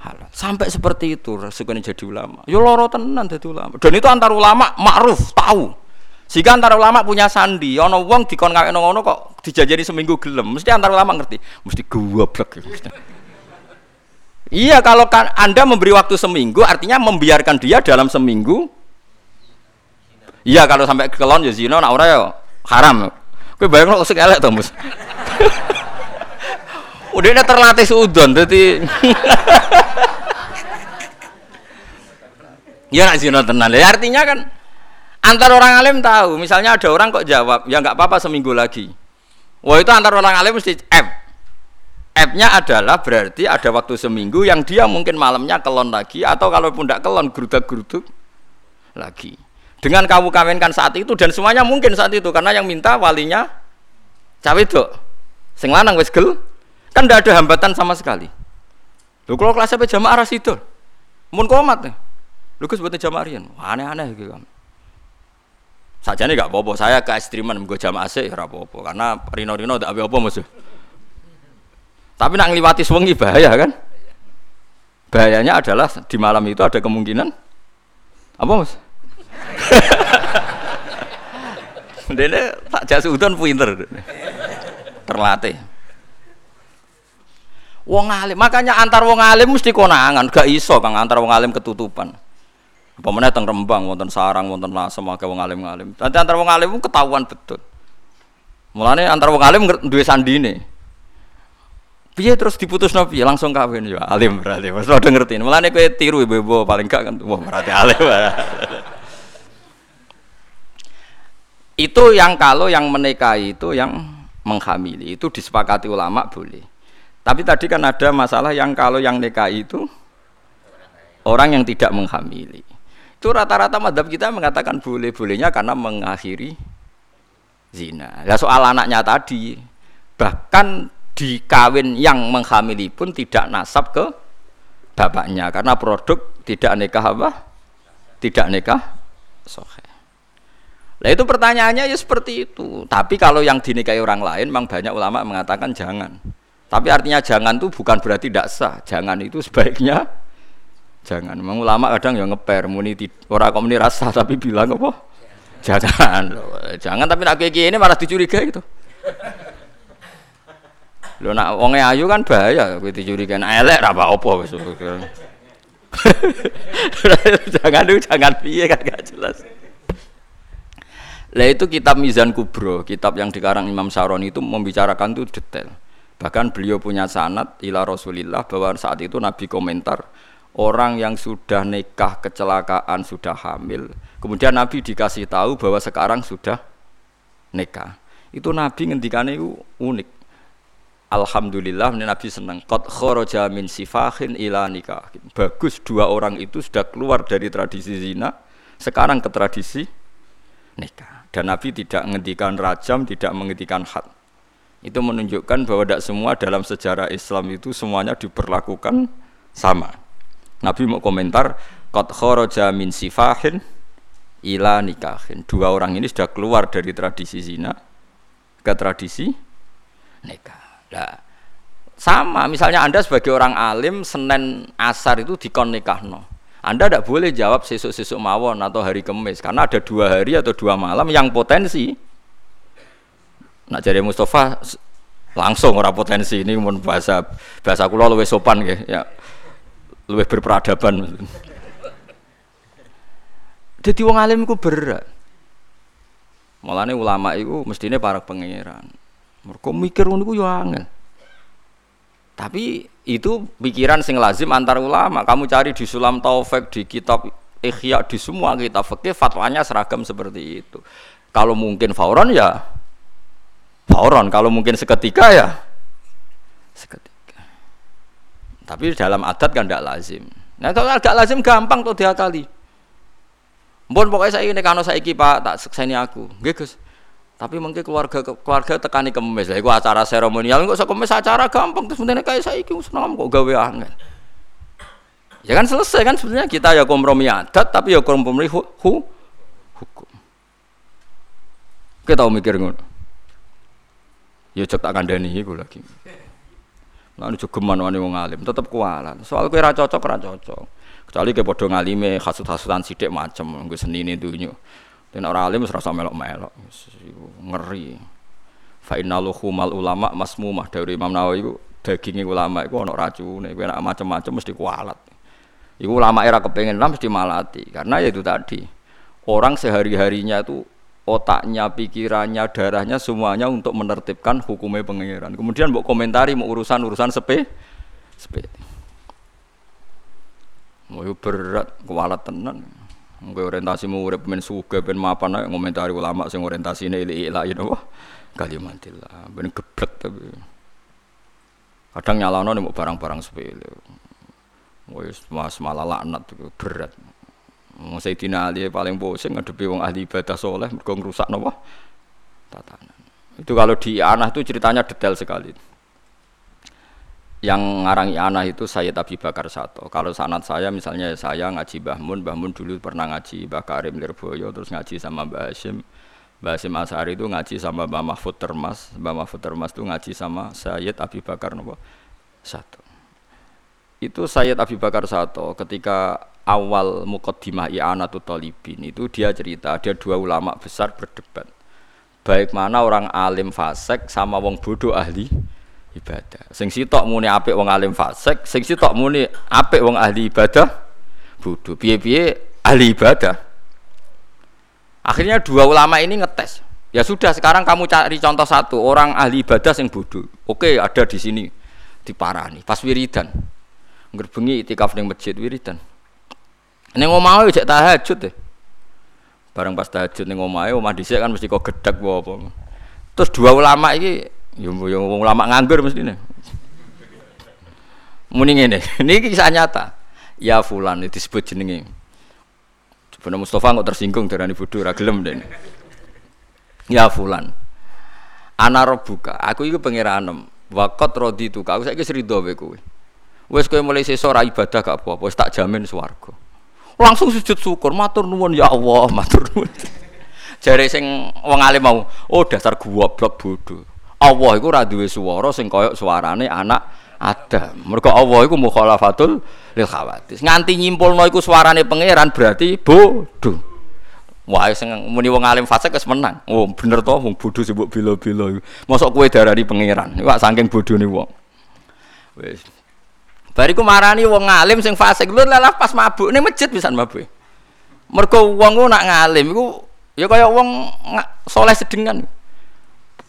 Halal. Sampai seperti itu resikonya jadi ulama. Yo loro tenan jadi ulama. Dan itu antar ulama ma'ruf tahu. Jika antar ulama punya sandi. Ono wong dikon kawin ngono kok dijajani seminggu gelem. Mesti antar ulama ngerti. Mesti goblok mesti. Iya kalau kan Anda memberi waktu seminggu artinya membiarkan dia dalam seminggu. Iya kalau sampai kelon ya zina nak ora ya haram. Kowe bayang lo elek to, Mus. Udah ini terlatih seudon jadi Ya nak zina tenan. Ya artinya kan antar orang alim tahu, misalnya ada orang kok jawab, ya nggak apa-apa seminggu lagi. Wah itu antar orang alim mesti F F-nya adalah berarti ada waktu seminggu yang dia mungkin malamnya kelon lagi atau kalaupun tidak kelon geruduk-geruduk lagi. Dengan kamu kawinkan saat itu dan semuanya mungkin saat itu karena yang minta walinya cawe itu. Sing lanang wis gel kan tidak ada hambatan sama sekali. Lho kalau kelas apa jamaah ras itu. Mun komat nih. Lho Gus buat jamaah rian. Aneh-aneh gitu kan. Saja nih gak apa-apa. Saya ke ekstriman gue jamaah sih ya apa-apa karena rino-rino tidak apa-apa musuh. Tapi nak ngliwati sewengi bahaya kan? Bahayanya adalah di malam itu ada kemungkinan apa mas? Dene tak jas udon pinter. Terlatih. Wong alim, makanya antar wong alim mesti konangan, gak iso kang antar wong alim ketutupan. Apa meneh teng Rembang wonten sarang wonten lasem akeh wong alim-alim. Nanti antar wong alim ketahuan betul. Mulane antar wong alim duwe sandine. Piye terus diputus piye langsung kawin ya alim berarti. Wis padha ngerti. Mulane kowe tiru ibu-ibu paling gak kan wah berarti alim. itu yang kalau yang menikahi itu yang menghamili itu disepakati ulama boleh. Tapi tadi kan ada masalah yang kalau yang nikahi itu orang yang tidak menghamili. Itu rata-rata madhab kita mengatakan boleh-bolehnya karena mengakhiri zina. Ya soal anaknya tadi, bahkan di kawin yang menghamili pun tidak nasab ke bapaknya karena produk tidak nikah apa? Tidak nikah sohe. Nah itu pertanyaannya ya seperti itu. Tapi kalau yang dinikahi orang lain, memang banyak ulama mengatakan jangan. Tapi artinya jangan itu bukan berarti tidak sah. Jangan itu sebaiknya jangan. Memang ulama kadang yang ngeper muni orang kok muni rasa tapi bilang apa? Jangan. Jangan tapi nak kayak ini malah dicurigai gitu. Lo nak wonge ayu kan bahaya kowe dicurigai elek ra apa-apa wis. jangan dulu jangan piye kan gak jelas. Lah itu kitab Mizan Kubro, kitab yang dikarang Imam Saroni itu membicarakan itu detail. Bahkan beliau punya sanat ila Rasulillah bahwa saat itu Nabi komentar orang yang sudah nikah kecelakaan sudah hamil. Kemudian Nabi dikasih tahu bahwa sekarang sudah nikah. Itu Nabi ngendikane itu unik. Alhamdulillah Nabi senang. Qad kharaja min sifahin ila nikah. Bagus dua orang itu sudah keluar dari tradisi zina, sekarang ke tradisi nikah. Dan Nabi tidak menghentikan rajam, tidak menghentikan had itu menunjukkan bahwa tidak semua dalam sejarah Islam itu semuanya diperlakukan sama. Nabi mau komentar, qad kharaja min sifahin ila nikahin. Dua orang ini sudah keluar dari tradisi zina ke tradisi nikah. Nah, sama misalnya Anda sebagai orang alim Senin asar itu dikon nikahno. Anda tidak boleh jawab sesuk-sesuk mawon atau hari kemis karena ada dua hari atau dua malam yang potensi Nak jadi Mustafa langsung ora potensi ini mun bahasa bahasa kula luwih sopan nggih ya. Luwih berperadaban. Jadi wong alim ku berat. Mulane ulama itu mestine para pangeran. Mergo mikir ngono ku yo angel. Tapi itu pikiran sing lazim antar ulama. Kamu cari di Sulam Taufik, di kitab Ikhya, di semua kitab fikih fatwanya seragam seperti itu. Kalau mungkin fauron ya fauron kalau mungkin seketika ya seketika tapi dalam adat kan tidak lazim nah kalau tidak lazim gampang tuh dia kali Mbon pokoknya saya ini kalau saya pak tak sekseni aku, Gus. Tapi mungkin keluarga keluarga tekani kemes lah. Acara seremonial, nggak usah kemes acara gampang terus sebenarnya kayak saya iki senang kok gawe angin. Ya kan selesai kan sebenarnya kita ya kompromi adat tapi ya kompromi hu, hu hukum. Kita mikir ngono. Ya cek tak kandani iku lagi. Lan jogeman wani wong alim tetep kualan. Soal kowe ra cocok ra cocok. Kecuali ke padha ngalime hasud-hasudan sithik macem nggo senine dunyo. Dan orang alim wis rasa melok-melok. Ngeri. Fa innaluhumal ulama masmumah dari Imam Nawawi iku dagingnya ulama iku ana racune. Kowe nek macem-macem mesti kualat. Iku ulama era kepengen lah mesti malati karena ya itu tadi. Orang sehari-harinya itu otaknya, pikirannya, darahnya semuanya untuk menertibkan hukumnya pengiran. Kemudian mau komentari mau urusan-urusan sepe, sepe. Mau berat, kualat tenan. Gue orientasi mau urip men suge ben mapan ae ngomentari ulama sing orientasine ili ila ya wah kalimatillah ben geblek tapi kadang nyalano mau barang-barang sepele wis mas malah laknat berat Sayyidina Ali paling pusing ngadepi wong ahli ibadah soleh mergo ngrusak napa? Tatanan. Itu kalau di Anah itu ceritanya detail sekali. Yang ngarang Anah itu saya Abi Bakar Sato. Kalau sanat saya misalnya saya ngaji Mbah Mun, Mbah Mun dulu pernah ngaji Mbah Karim Lirboyo, terus ngaji sama Mbah Hashim. Mbah Hashim Asari itu ngaji sama Mbah Mahfud Termas, Mbah Mahfud Termas itu ngaji sama Sayyid Abi Bakar Nopo Sato. Itu Sayyid Abi Bakar Sato ketika awal mukaddimah i'anatul talibin itu dia cerita ada dua ulama besar berdebat baik mana orang alim fasik sama wong bodoh ahli ibadah. Sing sitok muni apik wong alim fasik, sing sitok muni apik wong ahli ibadah bodoh. Piye-piye ahli ibadah. Akhirnya dua ulama ini ngetes. Ya sudah sekarang kamu cari contoh satu orang ahli ibadah yang bodoh. Oke ada di sini di parani pas wiridan. Ngerbengi itikaf ning masjid wiridan. Ning omah cek tahajud deh. Bareng pas tahajud ning omahe omah dhisik kan mesti kok gedek apa. Terus dua ulama ini Ya yo ulama nganggur mestine. Muni ngene, niki kisah nyata. Ya fulan itu disebut jenenge. Coba Mustafa kok tersinggung darani bodoh ra den. Ya fulan. Ana buka, aku iku pangeranem. Waqat raditu. Aku saiki srido kowe kowe. Wes kowe mulai sesuk ra ibadah gak apa-apa, wis tak jamin swarga. Langsung sujud syukur, matur nuwun ya Allah, matur nuwun. Jare sing wong alim mau, oh dasar goblok bodoh. Allah iku ora duwe swara sing kaya suarane anak Adam. Mergo Allah iku mukhalafatul lil khawatis. Nganti nyimpulno iku suarane pangeran berarti bodoh. Wah sing muni wong alim fasik wis menang. Oh bener to wong bodoh bela-bela iku. Mosok kowe darani pangeran. Iku saking bodhone wong. Wis. Bariku marani wong alim sing fasik lho lah pas mabuk ning masjid pisan mabuk. Mergo wong ku nak ngalim iku ya kaya wong soleh sedengan.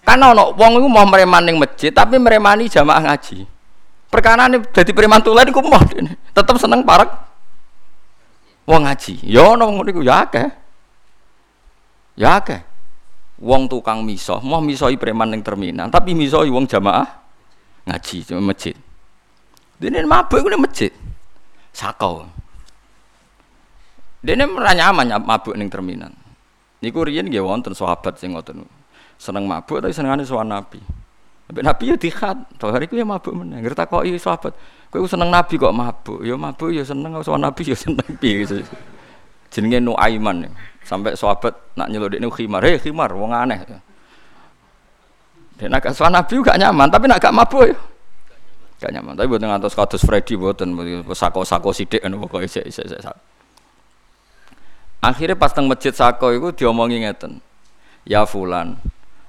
Karena ono wong iku mau mereman ning masjid tapi meremani jamaah ngaji. Perkara ini jadi preman tulen iku mau tetep seneng parek wong ngaji. Ya ono wong niku ya akeh. Ya akeh. Wong tukang miso, mau misoi preman ning terminal, tapi misoi wong jamaah ngaji masjid. Dene mabuk iku masjid. Sakau. Dene ora nyaman mabuk ning terminal. Niku riyen nggih wonten sahabat sing ngoten seneng mabuk tapi senengane sowan Nabi. Nabi Nabi ya dikhat, to hari ya mabuk meneh. Ngerti kok iki sahabat, kowe seneng Nabi kok mabuk. Ya mabuk ya seneng sowan Nabi ya seneng gitu. Jenenge Nuaiman. Sampai sahabat nak nyelodikne khimar, "Hei khimar, wong aneh." Dan agak sowan Nabi gak nyaman, tapi nak gak mabuk ya. Gak nyaman, tapi buat ngantos kados Freddy buatan sako-sako sidik anu pokoke isik isik Akhirnya pas teng masjid sako itu diomongi ngeten. Ya fulan,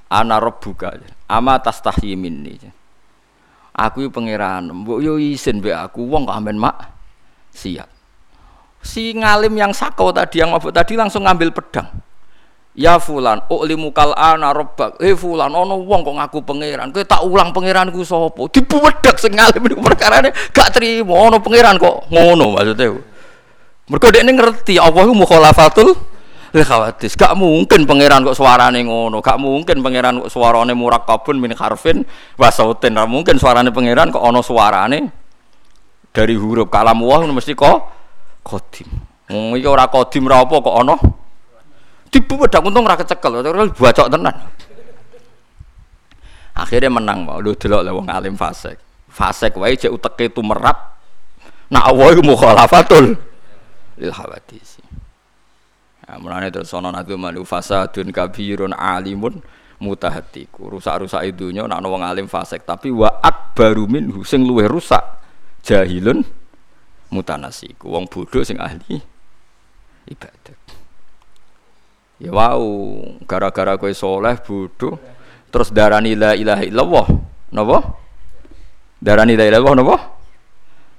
ana rabbuka ama tastahyi minni aku pangeran mbok yo isin mbek aku wong kok amben mak? Siap. Si ngalim yang sakau tadi yang mabuk tadi langsung ngambil pedang Ya fulan, uklimu kal ana. Eh fulan, ono wong kok ngaku pangeran. Kowe tak ulang pangeranku sapa? Dibuwedak sing ngalim perkarane gak trimo ono pangeran kok ngono maksudnya. Mergo dekne ngerti Allah ku mukhalafatul Lha khawatir, gak mungkin pangeran kok suarane ngono, gak mungkin pangeran kok suarane murakkabun min harfin wa sautin. Mungkin suarane pangeran kok ana suarane dari huruf kalam wah mesti kok kodim. Wong iki ora kodim ora apa kok ana dibuwedak untung ora kecekel, ora bacok tenan. Akhirnya menang mau lu delok wong alim fasik. Fasik wae cek uteke tumerap. Nak Allah mukhalafatul lil hawadis. Nah, mulane terus ana nabi malu fasadun kabirun alimun mutahatiku. Rusak-rusak idunya nak wong alim fasik tapi wa akbaru minhu sing luwih rusak jahilun mutanasiku. Wong bodoh sing ahli ibadah. Ya wow, gara-gara kowe soleh bodoh terus darani la ilaha illallah. Napa? Darani la ilaha illallah napa?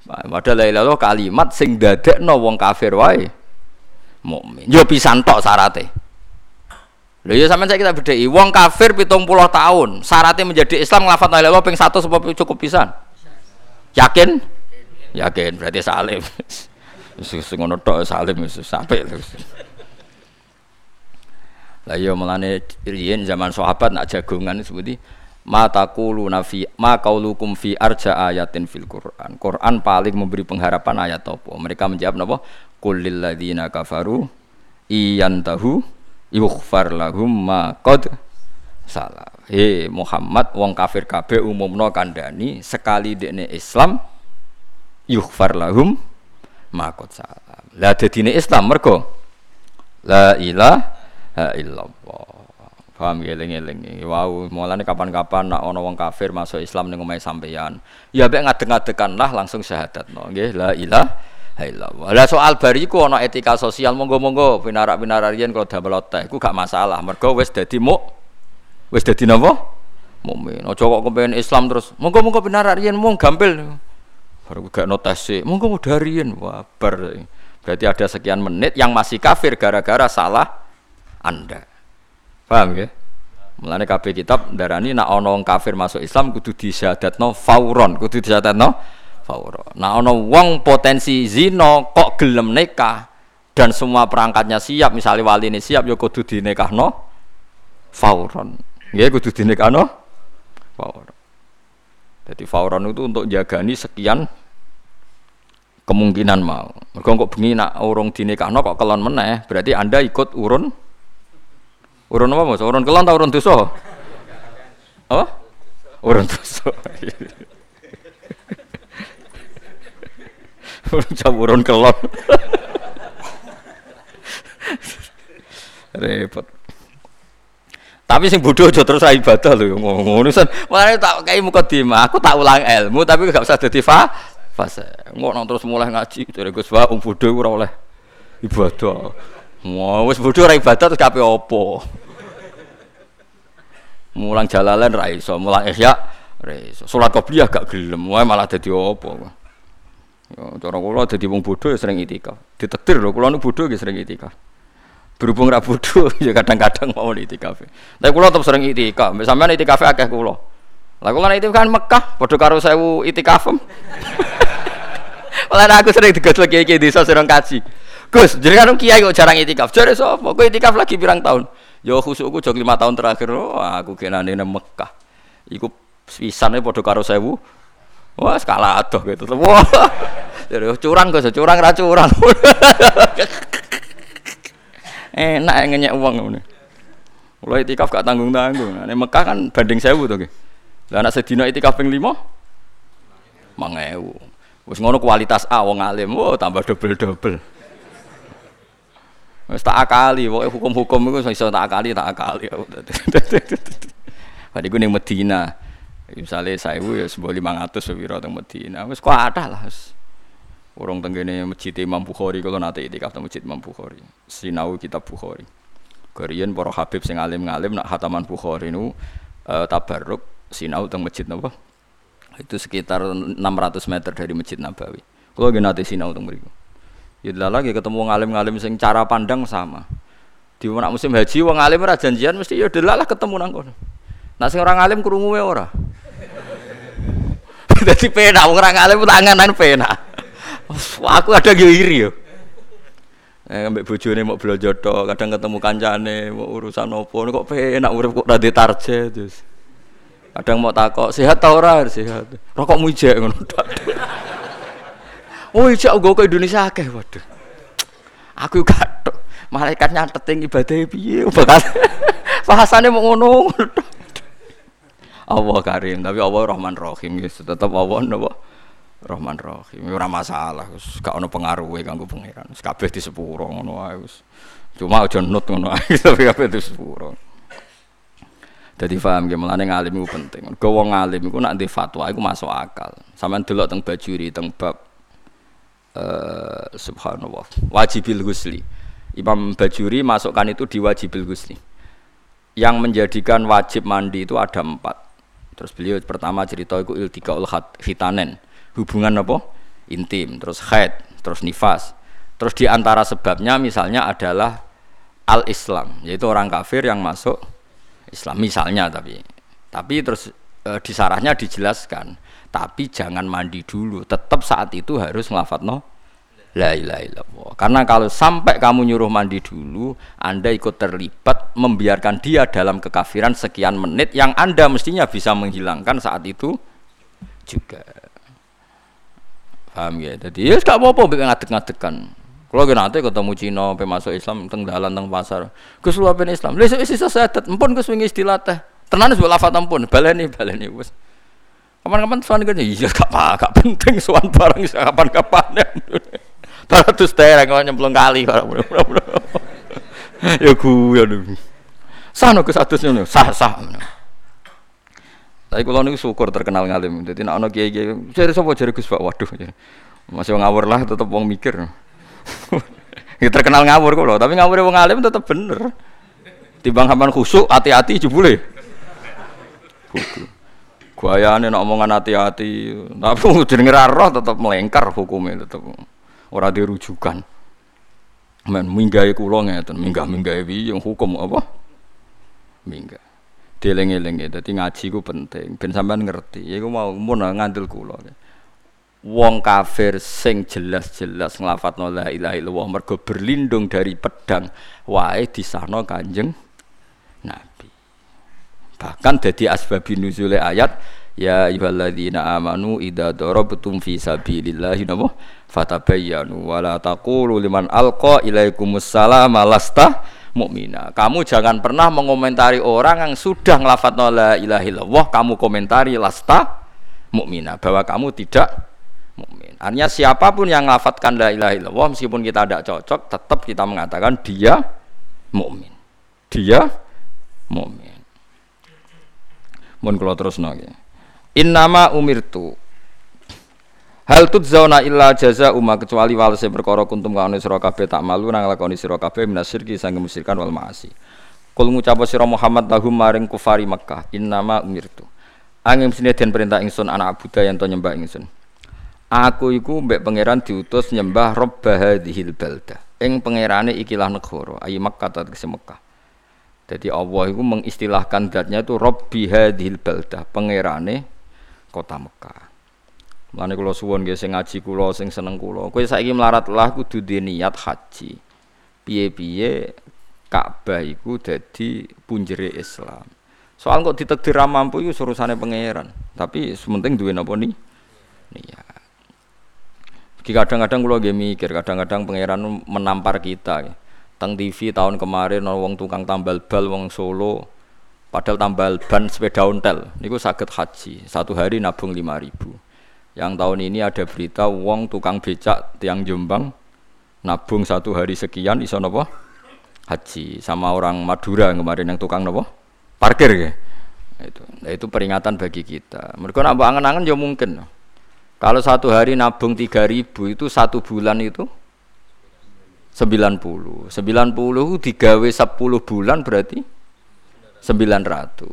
Padahal la ilaha kalimat sing dadekno wong kafir wae mukmin. Yo pisan tok syaratnya. Lho ya sampean kita bedheki wong kafir 70 tahun, syaratnya menjadi Islam nglafat la ilaha ping 1 sebab cukup pisan. Yakin? Yakin berarti salim. Wis ngono tok salim wis terus. Lah iya mulane riyen zaman sahabat nak jagongan seperti mata kulu nafi ma kaulukum fi arja ayatin fil Quran. Quran paling memberi pengharapan ayat apa? Mereka menjawab napa? Qul ladzina kafaru iyantahu yughfar lahum ma qad salah. He Muhammad wong kafir kabeh umumno kandhani sekali dekne Islam yughfar lahum ma qad salah. Lah dadine Islam mergo la ilaha illallah. Paham ya eling-eling. Wow, mulane kapan-kapan nak ana wong kafir masuk Islam ning omahe sampeyan, ya mek ngadeg-ngadegan lah langsung syahadat no. Nggih, la ilaha illallah. Lah soal bariku ana etika sosial monggo-monggo pinarak-pinarak kalau damel teh iku gak masalah. Mergo wis dadi mu Wis dadi napa? Mukmin. Aja kok kepengen Islam terus. Monggo-monggo benar riyen gampil. Baru gak notasi. Monggo mudarian. Wah, bar. Berarti ada sekian menit yang masih kafir gara-gara salah Anda. Paham ya? Mulane kabeh kitab darani nak ana kafir masuk Islam kudu disyahadatno fauron, kudu disyahadatno fauron. Nah ana wong potensi zina kok gelem nikah dan semua perangkatnya siap, misalnya wali ini siap ya kudu dinikahno fauron. Nggih kudu dinikahno fauron. Jadi fauron itu untuk jagani sekian kemungkinan mau. Mergo kok bengi nak urung dinikahno kok kelon meneh, berarti Anda ikut urun Urun apa mas? Urun kelon tau urun dosa? Apa? Urun dosa. urun jam urun kelon. Repot. Tapi sing bodoh aja terus ibadah lho ngono sen. Makane tak kayak muka dima, aku tak ulang ilmu tapi gak usah dadi fa fase. Ngono terus mulai ngaji dari Gus Wa um bodoh ora oleh ibadah. Wah, wis bodoh ora ibadah terus kape opo? Mulang jalalan ra iso, mulang ihya ra iso. Salat qobliyah gak gelem, wae malah dadi apa. Ya cara kula dadi wong bodho ya sering itikaf. Ditektir lho kula nu bodho ya sering itikaf. Berhubung ra bodho ya kadang-kadang mau itikaf. Tapi kula tetep sering itikaf. Sampean itikaf akeh kula. Lah kula itikaf kan Mekah padha karo 1000 itikaf. Malah aku sering digotlek kiai desa sering kaji. Gus, jadi kan kiai kok jarang itikaf. Jare sapa? Kowe itikaf lagi pirang tahun? Yo khusukku jog lima tahun terakhir, oh, aku kena nang Mekah. Iku pisane padha karo sewu. Wah, skala adoh gitu. Wah. Jadi curang kok, curang ra curang. Enak ngenyek uang ngene. Mulai itikaf gak tanggung-tanggung. Nek Mekah kan banding sewu to, Lah anak sedina itikaf ping 5 1000. Wis ngono kualitas A wong alim, oh tambah double-double. Wis tak akali, pokoke hukum-hukum iku iso tak akali, tak akali. Pada gue ning Medina. Misalnya saya ya sebuah lima ratus sepiro teng Medina. Wis kok ada lah. Orang tenggene masjid Imam Bukhari kalau nanti itikaf teng masjid Imam Bukhari. Sinau kitab Bukhari. Karian para habib sing alim-alim nak hataman Bukhari nu uh, tabarruk sinau teng masjid napa? Itu sekitar 600 meter dari Masjid Nabawi. Kalau gak nanti sinau teng mriku. Ya lagi ketemu ngalim-ngalim sing cara pandang sama. Di mana musim haji wong alim ora janjian mesti ya delalah ketemu nang kono. Nah sing orang alim krungu ora. Dadi pena wong orang alim tanganan pena. Aku ada yo iri yo. Eh ambek bojone mau belanja tok, kadang ketemu kancane mau urusan opo kok penak urip kok ora target terus. Kadang mau takok sehat ta ora sehat. Rokok mujek ngono Oh iya gue ke Indonesia akeh waduh. Aku gak tok. Malaikat nyatet ibadah piye bakal bahasane mau ngono. Allah Karim, tapi Allah Rahman Rahim gitu. Tetap Allah napa? Rahman Rahim. Ora masalah, wis gak ono pengaruhe kanggo pangeran. Wis kabeh disepuro ngono ae wis. Cuma aja nut ngono ae tapi kabeh disepuro. Jadi paham ya mulane ngalim itu penting. Gue wong ngalim iku nak fatwa iku masuk akal. Sampeyan delok teng bajuri teng bab uh, subhanallah. Wajibil husli Imam Bajuri masukkan itu di wajibil husli yang menjadikan wajib mandi itu ada empat. Terus beliau pertama cerita itu iltikaul hitanen hubungan apa? Intim terus haid terus nifas. Terus di antara sebabnya misalnya adalah al Islam yaitu orang kafir yang masuk Islam misalnya tapi. Tapi terus e, disarahnya dijelaskan tapi jangan mandi dulu. Tetap saat itu harus ngelafat no la ilaha illallah. Karena kalau sampai kamu nyuruh mandi dulu anda ikut terlibat membiarkan dia dalam kekafiran sekian menit yang anda mestinya bisa menghilangkan saat itu juga. Paham ya? Jadi ya gak apa-apa ngadek-ngadekan kalau nanti ketemu Cina, pe masuk Islam, teng dalan, teng pasar, Gus luapin Islam. Lalu isi sesadet, empun Gus wingi istilah teh. Tenan wis lafat ampun, baleni baleni wis. Kapan-kapan suan kan iya gak apa, gak penting suan barang kapan-kapan. Baratus tereng kok nyemplung kali ya gue ya Sah no kesatusnya nih, sah sah. Tapi kalau nih syukur terkenal ngalim. Jadi nak kiai kiai, jadi sopo jadi gus waduh. Masih ngawur lah, tetap wong mikir. ya terkenal ngawur kok loh, tapi ngawur wong alim tetap bener. Timbang kapan khusuk, hati-hati jebule. hukum. Guayane nek omongan hati-hati, tapi jenenge ra roh tetep melengkar hukumnya tetep. Ora dirujukan. Men minggahe kula ngeten, minggah-minggahe piye hukum apa? Minggah. Dieling-eling dadi ngaji ku penting ben sampean ngerti. Iku mau mun ngandel kula. Wong kafir sing jelas-jelas nglafadzno la ilaha illallah mergo berlindung dari pedang wae disahno Kanjeng Nabi. Bahkan dadi asbabin nuzule ayat ya ayyuhalladzina amanu idza darabtum fi sabilillahi napa fatabayyanu wala taqulu liman alqa ilaikumus mukmina. Kamu jangan pernah mengomentari orang yang sudah ngelafat la ilaha illallah, kamu komentari lasta mukmina bahwa kamu tidak mukmin. Artinya siapa pun yang ngelafatkan la ilaha illallah meskipun kita tidak cocok, tetap kita mengatakan dia mukmin. Dia mukmin. Mun kula terus nggih. Innama umirtu Hal zauna illa jaza umma kecuali walese perkara kuntum kaone sira kabeh tak malu nang lakoni sira kabeh minasirki sang musyrikan wal maasi. Kul ngucap sira Muhammad lahum maring kufari Makkah innama umirtu. Angin sini den perintah ingsun anak Abuda yang to nyembah ingsun. Aku iku mbek pangeran diutus nyembah Rabb hadhil balda. Ing pangerane ikilah negara, ayi Makkah ta Mekah. Jadi Allah itu mengistilahkan zatnya itu Rabbi hadhil balda, pangerane kota Mekah. Mulane kula suwon nggih sing ngaji kula sing seneng kula. Kowe saiki melarat lah kudu duwe niat haji. Piye-piye Ka'bah iku dadi punjere Islam. Soal kok ditakdir mampu iku urusane pangeran. Tapi sementing duwe napa nih? Niat. Kadang-kadang kula nggih mikir, kadang-kadang pangeran menampar kita. Ya. Teng TV tahun kemarin wong tukang tambal bal wong Solo padahal tambal ban sepeda ontel. Niku sakit haji satu hari nabung lima ribu. Yang tahun ini ada berita wong tukang becak tiang Jombang nabung satu hari sekian iso nopo haji sama orang Madura kemarin yang tukang nopo parkir ya. Itu itu peringatan bagi kita. Mereka nambah angen-angen ya mungkin. Kalau satu hari nabung tiga ribu itu satu bulan itu 90 90 digawe 10 bulan berarti 900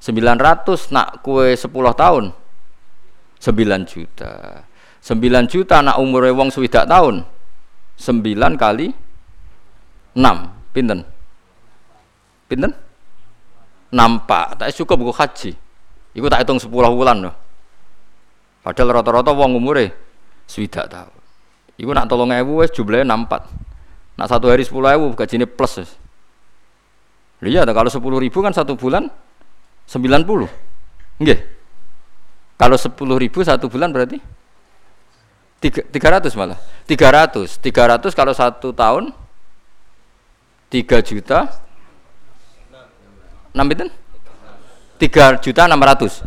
900 nak kue 10 tahun 9 juta. 9 juta anak umur wong swidak tahun. 9 kali 6. Pinten? Pinten? Nampak. Tak cukup buku haji. Iku tak hitung 10 bulan loh. Padahal rata-rata wong umure swidak tahun. Iku nak tolong ewu wes jumlahnya nampak. Nak satu hari sepuluh ewu gajine plus. Lihat kalau sepuluh ribu kan satu bulan sembilan puluh. Enggak. Kalau sepuluh ribu satu bulan berarti tiga ratus malah. Tiga ratus, tiga ratus kalau satu tahun tiga juta enam itu tiga juta enam ratus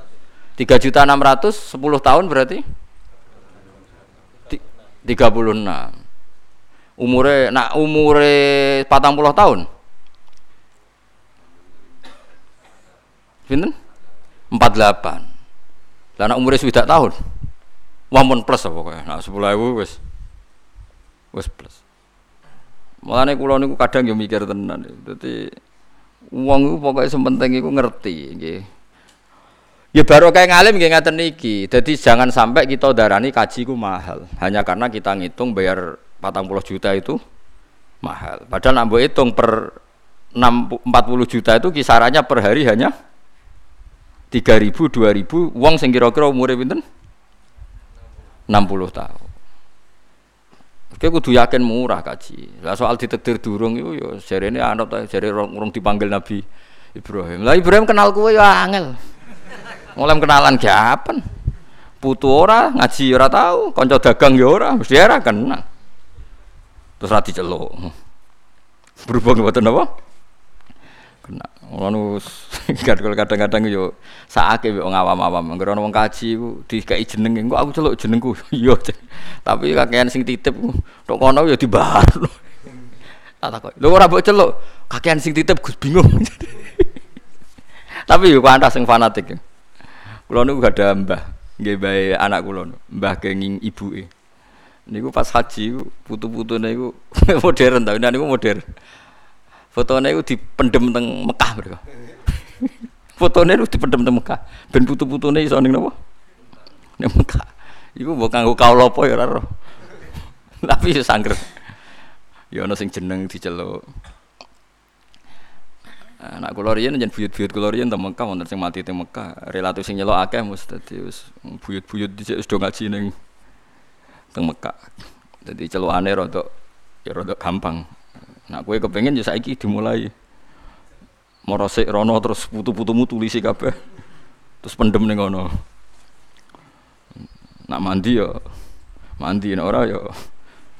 tiga juta enam ratus sepuluh tahun berarti tiga puluh enam umure nak umure patang puluh tahun Pinten? 48 lah anak umurnya sudah tahun. Wamun plus apa. Nah, sepuluh ribu wes wes plus. Mulane kula niku kadang yo mikir tenan. Dadi wong iku pokoke sementing iku ngerti nggih. Ya baru kayak ngalim nggih ngaten niki. Jadi jangan sampai kita darani kaji ku mahal hanya karena kita ngitung bayar 40 juta itu mahal. Padahal nambah hitung per 40 juta itu kisarannya per hari hanya tiga ribu dua ribu uang sing kira-kira umure pinten 60 tahun Oke, kudu yakin murah kaji. Lah soal ditekdir durung itu ya jarene anut jare urung dipanggil Nabi Ibrahim. Lah Ibrahim kenal kowe ya angel. Mulai kenalan gapen. Putu ora, ngaji ora tahu, kanca dagang ya ora, mesti ora kenal. Terus ra diceluk. Berhubung mboten apa? Kena. Ngono kadang-kadang yo sakake wong awam-awam. Anggere ana wong kaji ku dikai jeneng engko aku celuk jenengku. Iya. Tapi kakean sing titip tok kono yo dibar. Tak takok. Lho ora mbok celuk. Kakean sing titip Gus bingung. Tapi yo pantas sing fanatik. Kula niku gak ada mbah. Nggih bae anak kula mbah kenging ibuke. Niku pas haji putu-putune niku modern ta, niku modern. Fotone itu dipendem teng Mekah mereka. Fotone itu dipendem teng Mekah. Ben putu-putune iso ning napa? Ning Mekah. Iku mbok kanggo kaula apa ya ora Tapi iso sangger. Ya ana sing jeneng diceluk. Anak kula riyen njen buyut-buyut kula riyen teng Mekah wonten sing mati teng Mekah. Relatif sing nyelok akeh mesti dadi wis buyut-buyut dhisik wis do ngaji ning teng Mekah. Dadi celukane rada ya rada gampang. Nah, kowe kepengin ya saiki dimulai. Morosik rono terus putu-putumu tulisi kabeh. Terus pendem ning ngono. Nak mandi ya mandi nek ora ya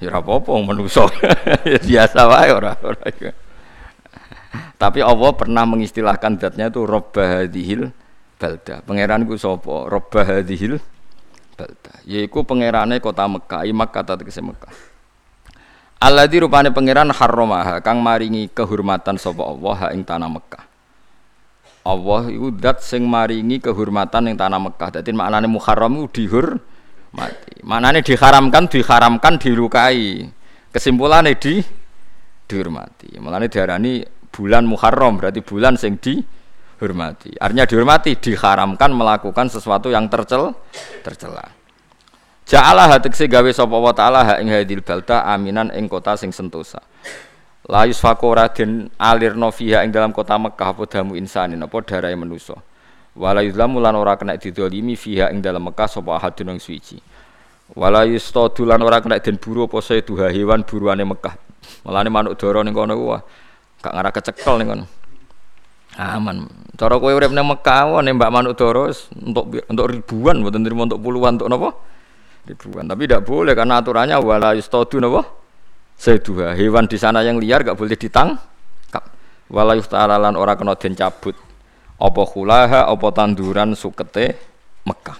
ya ora apa-apa manusa. Biasa wae ora ora. Tapi Allah pernah mengistilahkan zatnya itu Rabbah hadhil balda. Pangeran ku sapa? Rabbah hadhil balda. Yaiku pangerane kota Mekah, Makkah kata tegese Mekah. Alladzi rupane pangeran harramaha kang maringi kehormatan sapa Allah ha ing tanah Mekah. Allah iku zat sing maringi kehormatan ing tanah Mekah. Dadi maknane muharram iku dihur mati. Maknane diharamkan, diharamkan, dilukai. Kesimpulannya di dihormati. Mulane diarani bulan Muharram berarti bulan sing dihormati. Artinya dihormati, diharamkan melakukan sesuatu yang tercel tercela. Ja'ala hatekse gawe sapa wa ta'ala ha ing hadil balta aminan ing kota sing sentosa. La yusfaqura den alirno fiha ing dalam kota Mekah apa damu insanin apa darahe manusa. Wala yuzlamu lan ora kena didolimi fiha ing dalam Mekah sapa ahadun ing suci. Wala yustadu lan ora kena den buru apa duha hewan buruane Mekah. Mulane manuk dara ning kono ku gak ngarah kecekel ning kono. Aman. Cara kowe urip ning Mekah wae nembak manuk dara untuk untuk ribuan mboten untuk puluhan untuk napa? ribuan. Tapi tidak boleh karena aturannya wala yustadu napa? Seduha. Hewan di sana yang liar gak boleh ditangkap. Wala yustalalan ora kena den cabut. Apa khulaha apa tanduran sukete Mekah.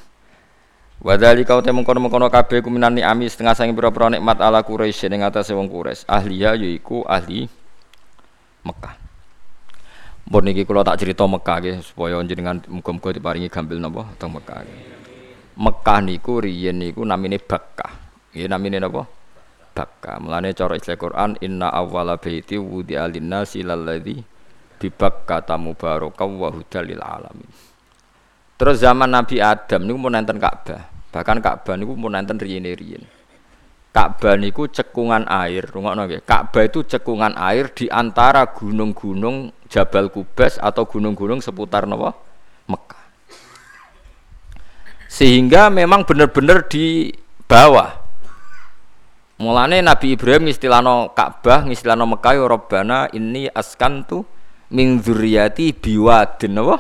Wadali kau temu kono mengkono kabeh kuminan ami setengah sangi pira-pira nikmat ala Quraisy ning atase wong Quraisy. Ahliya yaiku ahli Mekah. Bon niki kula tak cerita Mekah nggih supaya jenengan muga-muga diparingi gambil napa teng Mekah. Mekah niku riyen niku namine Bakkah. Nggih namine napa? Bakkah. Mulane cara istilah Quran inna awwala baiti wudi alinnasi lalladzi bi Bakkah mubarakaw wa hudal lil alamin. Terus zaman Nabi Adam niku mun enten Ka'bah. Bahkan Ka'bah niku mun enten riyen-riyen. Ka'bah niku cekungan air, rungokno nggih. Ka'bah itu cekungan air di antara gunung-gunung Jabal Kubas atau gunung-gunung seputar napa? Mekah. Sehingga memang benar-benar di bawah. Mulane Nabi Ibrahim istilahno Ka'bah, istilahno Mekah ya Rabbana ini askantu min dzurriyyati biwadin apa?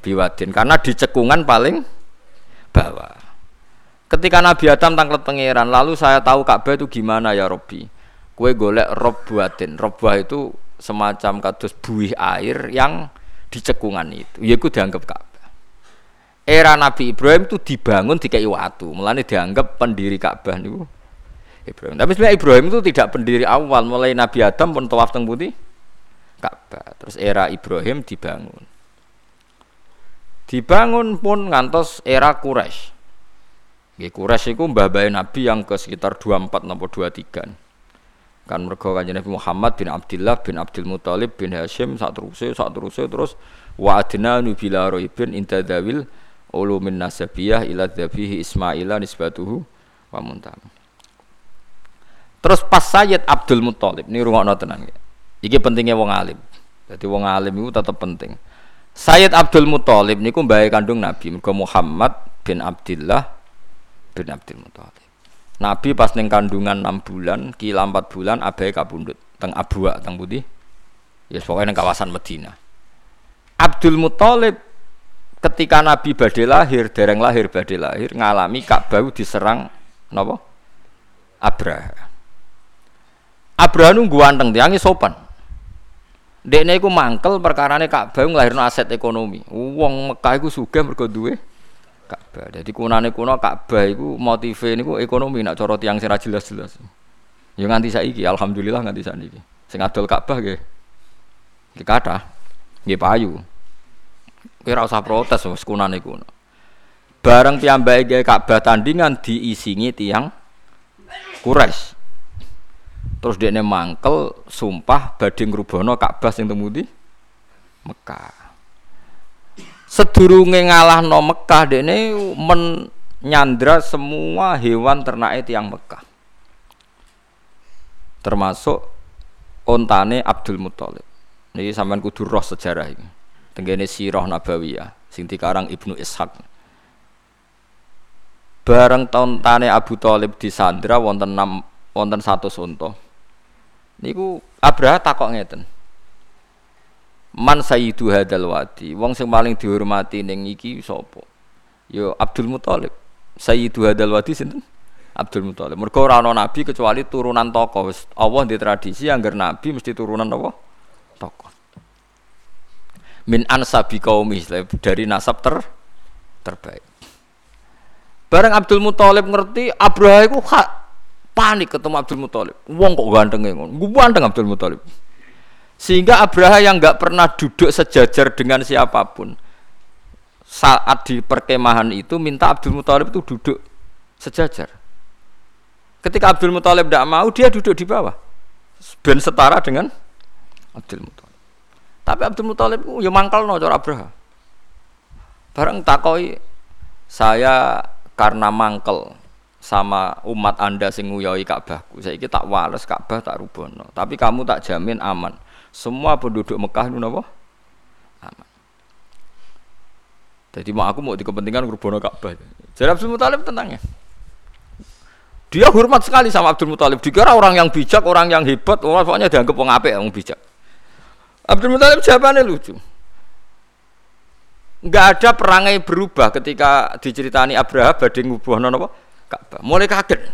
Biwadin karena di cekungan paling bawah. Ketika Nabi Adam tanglet pangeran, lalu saya tahu Ka'bah itu gimana ya Robbi. Kue golek rob buatin. Rob itu semacam kados buih air yang di cekungan itu. Ya itu dianggap Ka'bah era Nabi Ibrahim itu dibangun di watu, mulane dianggap pendiri Ka'bah niku Ibrahim. Tapi sebenarnya Ibrahim itu tidak pendiri awal, mulai Nabi Adam pun tawaf teng putih Ka'bah. Terus era Ibrahim dibangun. Dibangun pun ngantos era Quraisy. Nggih Quraisy iku mbah Nabi yang ke sekitar 24 napa 23. Kan mergo kanjeng Nabi Muhammad bin Abdullah bin Abdul Muthalib bin Hashim sak teruse sak teruse terus wa adna nubila roibin intadawil ulumin nasabiyah ila dhabihi Ismaila nisbatuhu wa muntam. Terus pas Sayyid Abdul Muthalib ini rungokno tenan ya. Iki pentingnya wong alim. Jadi wong alim itu tetap penting. Sayyid Abdul Muthalib niku mbahe kandung Nabi mergo Muhammad bin Abdullah bin Abdul Muthalib. Nabi pas ning kandungan 6 bulan, kila 4 bulan abai kabundut teng Abwa teng putih. Ya yes, pokoknya ning kawasan Medina. Abdul Muthalib ketika Nabi badhe lahir, dereng lahir badhe lahir ngalami Ka'bah diserang napa? Abraha. Abraha nunggu anteng tiange sopan. Dekne iku mangkel perkarane Ka'bah nglahirno aset ekonomi. Wong Mekah iku sugih mergo duwe Ka'bah. Dadi kunane kuno Ka'bah iku motive niku ekonomi nak cara tiang sing jelas-jelas. Ya nganti saiki alhamdulillah nganti saniki. Sing adol Ka'bah nggih. Nggih kathah. Nggih payu. Kira usah protes wis kunane kuno. Bareng piyambake gawe Ka'bah tandingan diisingi tiang Quraisy. Terus dia mangkel sumpah badhe ngrubono Ka'bah sing temudi Mekah. Sedurunge ngalahno Mekah dene menyandra semua hewan ternak yang Mekah. Termasuk ontane Abdul Muthalib. Niki sampean kudu roh sejarah iki. Tenggene sirah nabawiyah sing dikarang Ibnu Ishaq. Bareng tane Abu Thalib disandra wonten enam wonten satu unta. Niku Abraha takok ngeten. Man sayyidu hadal wadi, wong sing paling dihormati ning iki sapa? Yo Abdul Muthalib. Sayyidu hadal wadi sinten? Abdul Muthalib. Mergo ora ana nabi kecuali turunan tokoh. Wis Allah di tradisi anggar nabi mesti turunan apa? Tokoh. Min ansabi qaumi dari nasab ter terbaik. Bareng Abdul Muthalib ngerti Abraha iku panik ketemu Abdul Muthalib. Wong kok gantenge ngono. Ganteng Abdul Muthalib. Sehingga Abraha yang nggak pernah duduk sejajar dengan siapa pun saat di perkemahan itu minta Abdul Muthalib itu duduk sejajar. Ketika Abdul Muthalib tidak mau, dia duduk di bawah. Ben setara dengan Abdul Muthalib. Tapi Abdul Muthalib ya mangkal no cara Abraha. Bareng takoi saya karena mangkel sama umat anda sing nguyoi Ka'bahku. Saya tak wales Ka'bah tak rubono. Tapi kamu tak jamin aman. Semua penduduk Mekah apa? Aman. Jadi mau aku mau di kepentingan Rubono Ka'bah. Jadi Abdul Muthalib tentangnya. Dia hormat sekali sama Abdul Muthalib. Dikira orang yang bijak, orang yang hebat, orang pokoknya dianggap orang apik, orang bijak. Abdul Muthalib jawabannya lucu. Enggak ada perangai berubah ketika diceritani Abraha badhe ngubuhno napa? Ka'bah. Mulai kaget.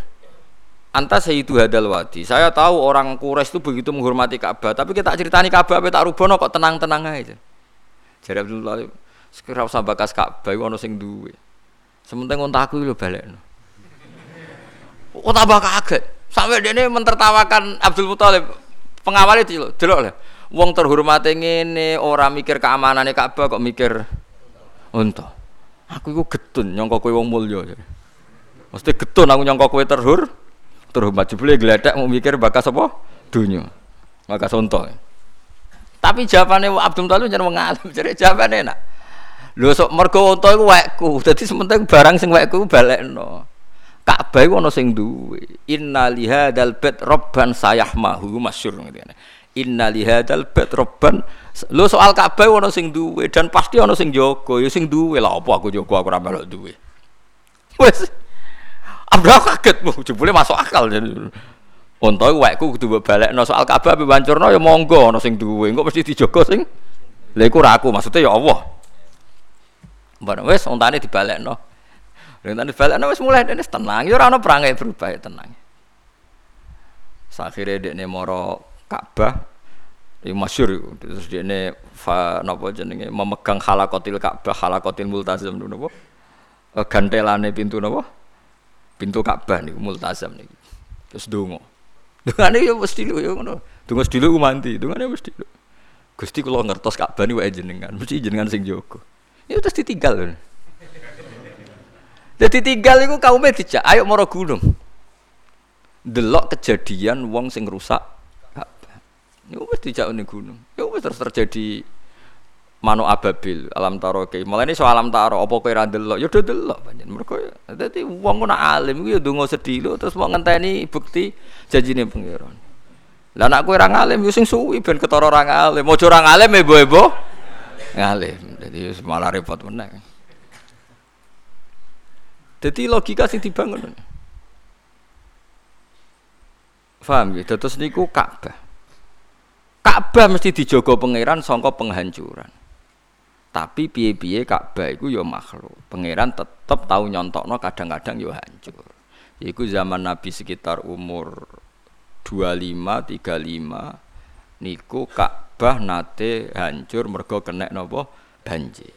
Anta sayyidu hadal wadi. Saya tahu orang Quraisy itu begitu menghormati Ka'bah, tapi kita ceritani Ka'bah apa tak rubono kok tenang-tenang aja. Jadi Abdul Talib, sekira usah bakas Ka'bah ana sing duwe. Sementing untaku lho balekno. Oh tambah kaget. Sampai dia ini mentertawakan Abdul Muthalib. Pengawal itu loh, delok lah. Wong terhormat ngene ora mikir keamanannya Ka'bah kok mikir unta. Aku iku getun nyangka kowe wong mulya. Mesti getun aku nyangka kowe terhur. Terhormat jebule gledek mau mikir bakas apa? Dunia bakas unta. Tapi jawabannya Abdul Talib jangan mengalim jadi jawabannya enak. Lu sok mergo unta iku wekku. Dadi sementing barang sing wekku balekno. Ka'bah iku ana sing duwe. Inna lihadzal bait robban sayahmahu masyhur ngene inna lihadzal bait robban lu soal Ka'bah ana sing duwe. Dan pasti ana sing jaga. Ya sing duwe lah apa aku jaga aku ora melok duwe. Wes Abraham kaget, bu, jebule masuk akal. Unta iku wekku kudu balekno soal Ka'bah ape wancurno ya monggo ana sing duwe, engko mesti dijogo sing. Lha iku ora aku, maksudnya ya Allah. Bareng wis untane dibalekno. Untane dibalekno wis mulai dene tenang, ya ora ana perangai berubah ya tenang. Sakhire dekne moro Ka'bah Ini masyur terus ini fa napa jenenge memegang halakotil Ka'bah halakotil multazam napa gantelane pintu napa pintu Ka'bah nih multazam nih terus dongo dongane ya mesti lu ya ngono. Dongo sedilo ku mandi dongane mesti lu Gusti kula ngertos Ka'bah nih wae jenengan mesti jenengan sing jogo ya terus ditinggal lho. Jadi tinggal itu kaumnya dijak ayo moro gunung. Delok kejadian wong sing rusak Ka'bah. Ini wis dijak ning gunung. Ya wis terus terjadi manu ababil alam taro ke malah ini soal alam taro apa kowe ra delok ya do delok panjen mergo dadi wong nak alim iku ya ndonga sedilo terus mau ngenteni bukti janjine pangeran. Lah nak kowe ra ngalim yo ya sing suwi ben ketara ra ngalim. Mojo ra ngalim ebo-ebo ngalim. Dadi malah repot meneh. Dadi logika sing dibangun. Faham ya? Terus niku Ka'bah. Ka'bah mesti dijogo pangeran sangka penghancuran. Tapi piye-piye Ka'bah iku ya makhluk. Pangeran tetep tahu nyontokno kadang-kadang ya hancur. Iku zaman Nabi sekitar umur 25 35 niku Ka'bah nate hancur mergo kena napa banjir.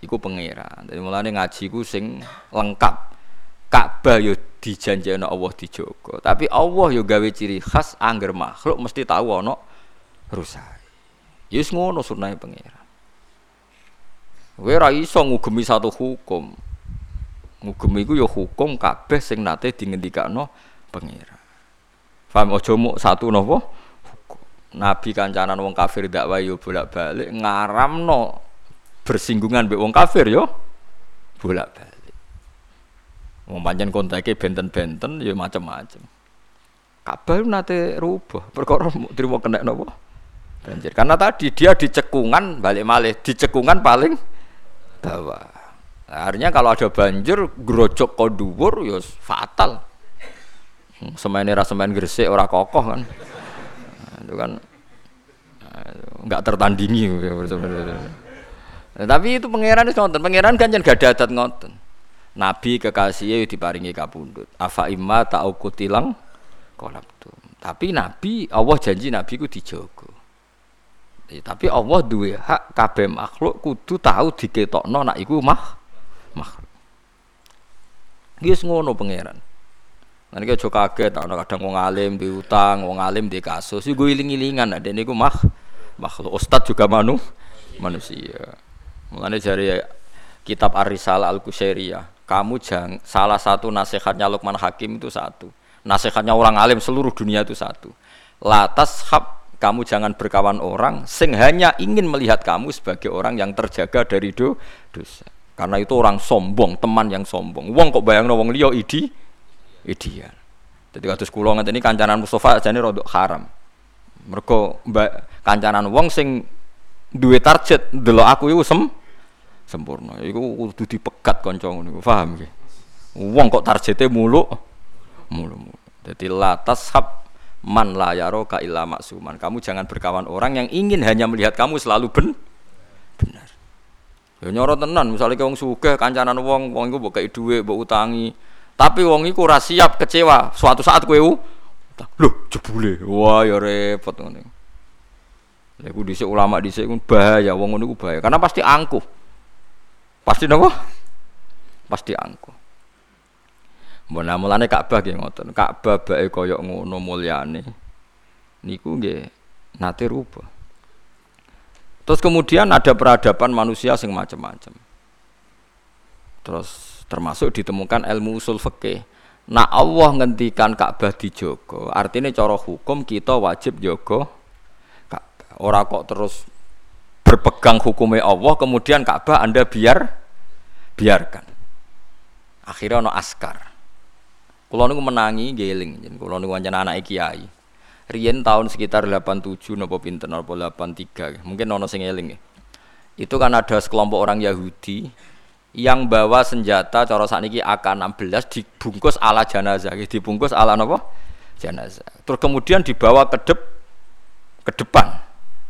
Iku pangeran. Dadi mulane ngaji ku sing lengkap. Ka'bah ya dijanjekno Allah dijogo. Tapi Allah yo ya gawe ciri khas angger makhluk mesti tahu ana rusak. Yus ya ngono sunahe pangeran. Kowe ora iso ngugemi satu hukum. Ngugemi iku ya hukum kabeh sing nate dingendikakno pangeran. Paham aja muk satu napa? Nabi kancanan wong kafir dakwah yo bolak-balik ngaramno bersinggungan mbek wong kafir yo bolak-balik. Wong pancen kontake benten-benten ya macam-macam. Ka'bah nate rubah perkara trimo kena napa? Banjir. Karena tadi dia di cekungan balik malih, di cekungan paling bawah. Artinya kalau ada banjir grojok kau dhuwur ya fatal. Semen ra semen gresik ora kokoh kan. Nah, itu kan enggak nah, tertandingi tapi itu pangeran itu ngoten pangeran kan jangan gak ada adat ngoten nabi kekasih diparingi kapundut afa imma ta'ukutilang kolabtum tapi nabi Allah janji nabi ku dijogo ya, tapi Allah duwe hak kabeh makhluk kudu tahu diketokno nak iku mah makhluk Wis ngono pangeran Nanti aja kaget, ana kadang wong alim diutang, wong alim di kasus, iku iling-ilingan, ada niku mah makhluk. Ustad juga manu manusia. Mulane jari kitab Ar-Risalah Al-Qusairiyah, kamu jangan salah satu nasihatnya Luqman Hakim itu satu. Nasihatnya orang alim seluruh dunia itu satu. Latas hab kamu jangan berkawan orang sing hanya ingin melihat kamu sebagai orang yang terjaga dari do, dosa. Karena itu orang sombong, teman yang sombong. Wong kok bayang wong liya idi ideal. Jadi kados kula ini kancanan Mustafa jane rodok haram. Mergo mbak kancanan wong sing duwe target delok aku iku sem sempurna. Iku kudu dipegat kanca ngono paham nggih. Wong kok targete muluk mulu. Jadi latas hab man la ka illa maksuman. Kamu jangan berkawan orang yang ingin hanya melihat kamu selalu ben benar. Ya nyoro tenan, misalnya wong sugih kancanan wong, wong iku mbok kei mbok utangi. Tapi wong iku ora siap kecewa. Suatu saat kowe lho jebule. Wah ya repot ngene. Lha iku dhisik ulama dhisik bahaya, wong ngono iku bahaya karena pasti angkuh. Pasti napa? Pasti angkuh. Mbona mulane Ka'bah nggih ngoten. Ka'bah bae kaya ngono mulyane. Niku nggih nate rupa. Terus kemudian ada peradaban manusia sing macam-macam. Terus termasuk ditemukan ilmu usul fikih. Nah Allah ngendikan Ka'bah dijogo, artinya cara hukum kita wajib jogo Ora kok terus berpegang hukumnya Allah kemudian Ka'bah Anda biar biarkan. Akhirnya ono askar. Kulo menangi geling, kulo niku pancen anak kiai. Riyen tahun sekitar 87 nopo pinten nopo 83. Mungkin ono sing eling ya. Itu kan ada sekelompok orang Yahudi yang bawa senjata cara sakniki AK-16 dibungkus ala jenazah, dibungkus ala nopo jenazah. Terus kemudian dibawa ke dep ke depan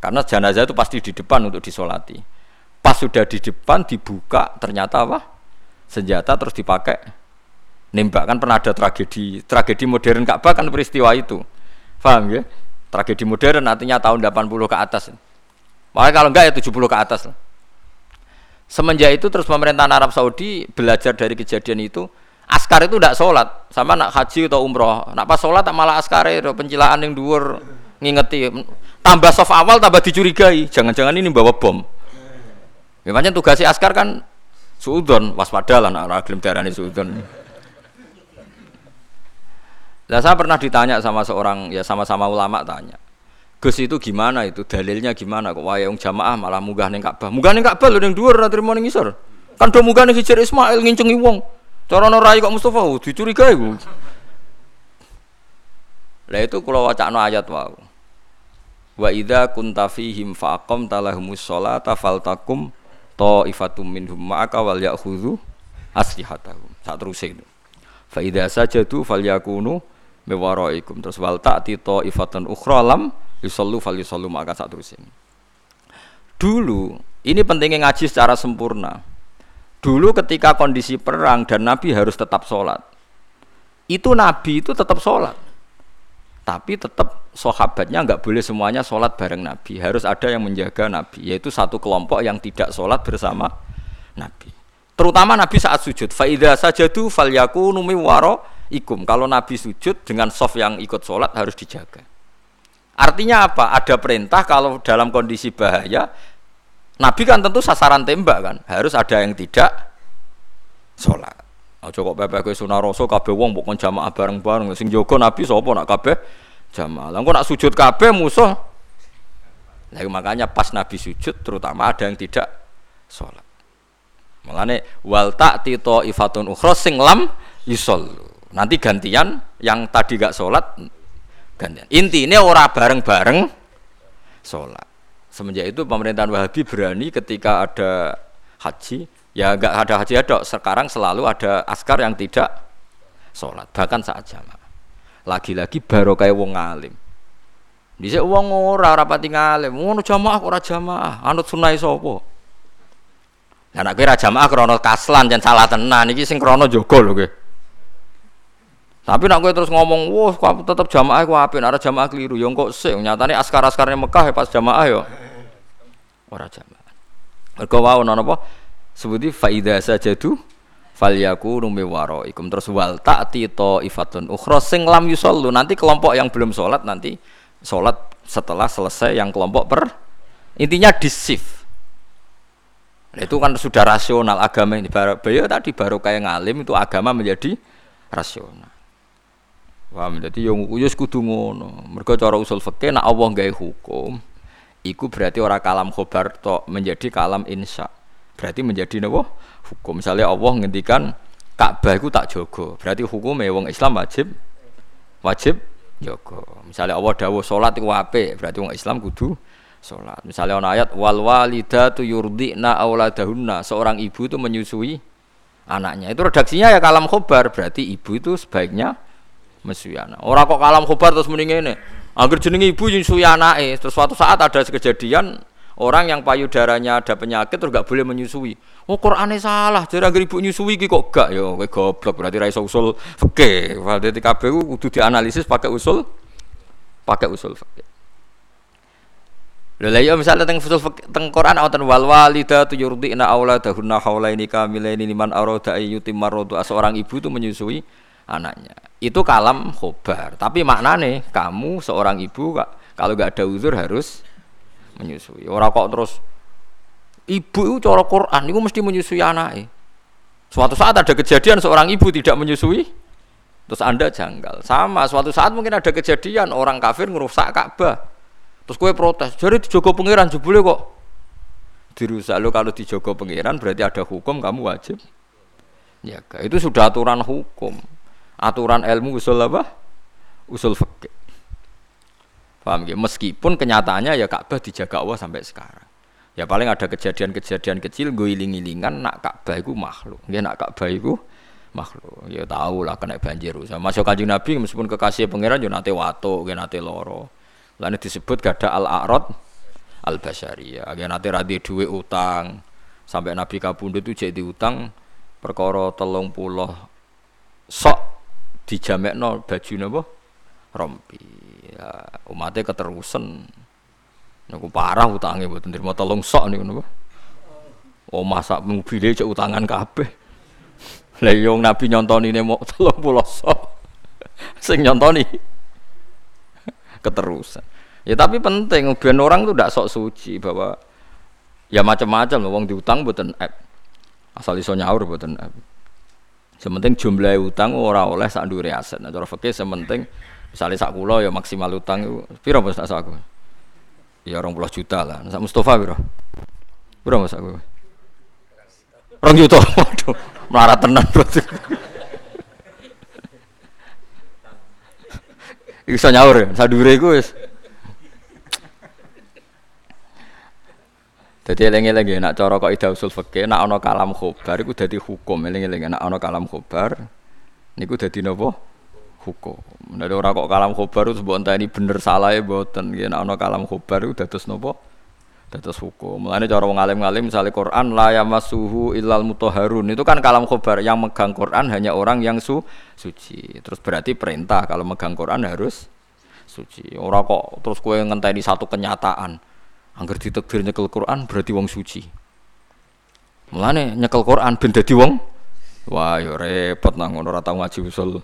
karena jenazah itu pasti di depan untuk disolati. Pas sudah di depan dibuka ternyata apa? Senjata terus dipakai nembak kan pernah ada tragedi tragedi modern Ka'bah kan peristiwa itu. Paham ya? Tragedi modern artinya tahun 80 ke atas. Makanya kalau enggak ya 70 ke atas. Semenjak itu terus pemerintahan Arab Saudi belajar dari kejadian itu askar itu tidak sholat sama nak haji atau umroh nak pas sholat malah askar itu pencilaan yang dhuwur ngingeti tambah soft awal tambah dicurigai jangan-jangan ini bawa bom memangnya tugasnya askar kan suudon waspada lah nak raglim ini suudon Nah, saya pernah ditanya sama seorang ya sama-sama ulama tanya, Gus itu gimana itu dalilnya gimana kok wayang jamaah malah munggah ning Ka'bah. Munggah ning Ka'bah lho ning dhuwur ora trimo ning ngisor. Kan do munggah ning Hijr Ismail ngincengi wong. Cara rai kok Mustafa oh, dicurigai ku. Lah itu kula wacana ayat wae. Wa idza kunta fihim fa aqamta lahumus sholata faltakum ta'ifatum minhum ma'aka wal ya'khudhu aslihatahum. Sak terus itu. Fa idza sajadu falyakunu mewaraikum terus wal ta'ti ta'ifatan ukhra lam yusallu falyusallu ma'aka sak terus ini. Dulu ini pentingnya ngaji secara sempurna. Dulu ketika kondisi perang dan Nabi harus tetap sholat. Itu Nabi itu tetap sholat tapi tetap sahabatnya nggak boleh semuanya sholat bareng Nabi harus ada yang menjaga Nabi yaitu satu kelompok yang tidak sholat bersama Nabi terutama Nabi saat sujud faida sajadu falyakunu waro ikum kalau Nabi sujud dengan soft yang ikut sholat harus dijaga artinya apa ada perintah kalau dalam kondisi bahaya Nabi kan tentu sasaran tembak kan harus ada yang tidak sholat Aja kok pepe kowe sunah rasa kabeh wong kon jamaah bareng-bareng. Sing jaga Nabi sapa nak kabeh jamaah. Lah nak sujud kabeh musuh. Lah makanya pas Nabi sujud terutama ada yang tidak salat. Mulane wal ta'ti ifatun ukhra sing lam yusollu. Nanti gantian yang tadi gak sholat gantian. Intinya ora bareng-bareng sholat. Semenjak itu pemerintahan Wahabi berani ketika ada haji, ya gak ada haji ada. Sekarang selalu ada askar yang tidak sholat, bahkan saat jamaah. Lagi-lagi baru kayak wong alim. Bisa uang ora rapati ngalim, ngono jamaah ora jamaah, anut sunai sopo. Nah, nek kira jamaah krono kaslan dan salah tenan iki sing krono jogo lho kowe. Tapi nak gue terus ngomong, wah, aku tetap jamaah, aku apa? Ada jamaah keliru, yang kok sih? Nyatanya askar-askarnya Mekah ya pas jamaah yo, orang jamaah. Mereka wow, nono apa? Sebuti faida saja tuh, falyaku numi ikum terus wal ta'ti ifatun ukhra sing lam yusollu nanti kelompok yang belum sholat nanti sholat setelah selesai yang kelompok per intinya disif itu kan sudah rasional agama ini baru tadi baru kayak ngalim itu agama menjadi rasional Paham? Jadi yang uyus kudu ngono. Mergo cara usul fikih nek Allah gawe hukum, iku berarti ora kalam khobar tok menjadi kalam insya. Berarti menjadi napa? Hukum. Misalnya Allah ngendikan Ka'bah iku tak jogo. Berarti hukumnya wong Islam wajib wajib jogo. Misalnya Allah dawuh salat iku apik, berarti wong Islam kudu salat. Misalnya ana ayat wal walidatu yurdina auladahunna, seorang ibu itu menyusui anaknya. Itu redaksinya ya kalam khobar, berarti ibu itu sebaiknya mesyuyana. Ora kok kalam khobar terus mending ngene. Angger jenenge ibu nyusui anake, terus suatu saat ada kejadian orang yang payudaranya ada penyakit terus gak boleh menyusui. Oh Qur'ane salah, jadi angger ibu nyusui iki kok gak ya kowe goblok berarti ra iso usul fikih. Berarti kabeh kudu dianalisis pakai usul pakai usul fikih. Lha iya misalnya teng usul teng Quran wonten wal walidatu yurdina auladahunna haulaini kamilaini liman arada ayyutim maradu seorang ibu itu menyusui anaknya. Itu kalam khobar. Tapi maknane kamu seorang ibu kalau gak ada uzur harus menyusui. Orang kok terus ibu itu cara Quran itu mesti menyusui anaknya. Suatu saat ada kejadian seorang ibu tidak menyusui, terus anda janggal. Sama, suatu saat mungkin ada kejadian orang kafir ngerusak Ka'bah. Terus kue protes, jadi dijogo pangeran jebule kok dirusak lo kalau dijogo pangeran berarti ada hukum kamu wajib ya itu sudah aturan hukum aturan ilmu usul apa? Usul fikih. Paham ya? Meskipun kenyataannya ya Ka'bah dijaga Allah sampai sekarang. Ya paling ada kejadian-kejadian kecil gue iling-ilingan nak Ka'bah itu makhluk. Ya nak Ka'bah itu makhluk. Ya tahu lah kena banjir. Masuk kanjeng Nabi meskipun kekasih pangeran yo nate wato, ya nate loro. Lalu disebut gak ada al-a'rad al-basyariyah. Ya nate radhi duwe utang. Sampai Nabi kabundut itu jadi utang perkara telung puluh sok dijamekno baju napa rompi. Ya umatnya keterusan. Niku parah utangnya mboten mau tolong sok niku napa oh masa mobilnya cek utangan kabeh. Lah yang nabi nyontoni ini mau tolong pulau sok. Sing nyontoni keterusan ya tapi penting biar orang tuh tidak sok suci bahwa ya macam-macam wong diutang buatan app asal iso nyaur buatan app Sementing jumlah utang ora oleh sak ndure aset. Nah, cara fikih sementing misalnya sak kula ya maksimal utang iku piro Mas sak aku? Ya 20 juta lah. Sak Mustafa piro? Piro Mas aku? 2 juta. Waduh, melarat tenan berarti. Iku nyaur ya, sadure iku wis Jadi eling-eling nak cara kok ida usul fikih nak ana kalam khobar iku dadi hukum eling-eling nak ana kalam khobar niku dadi napa? Hukum. Nek ora kok kalam khobar terus mbok enteni bener salah e mboten nggih nak ana kalam khobar iku dados napa? Dados hukum. Mulane cara wong alim-alim misalnya Quran la yamassuhu illal mutahharun itu kan kalam khobar yang megang Quran hanya orang yang su suci. Terus berarti perintah kalau megang Quran harus suci. Ora kok terus kowe ngenteni satu kenyataan. Angger ditakdir nyekel Quran berarti wong suci. Mulane nyekel Quran ben dadi wong wah yo repot nang ngono ora tau ngaji usul.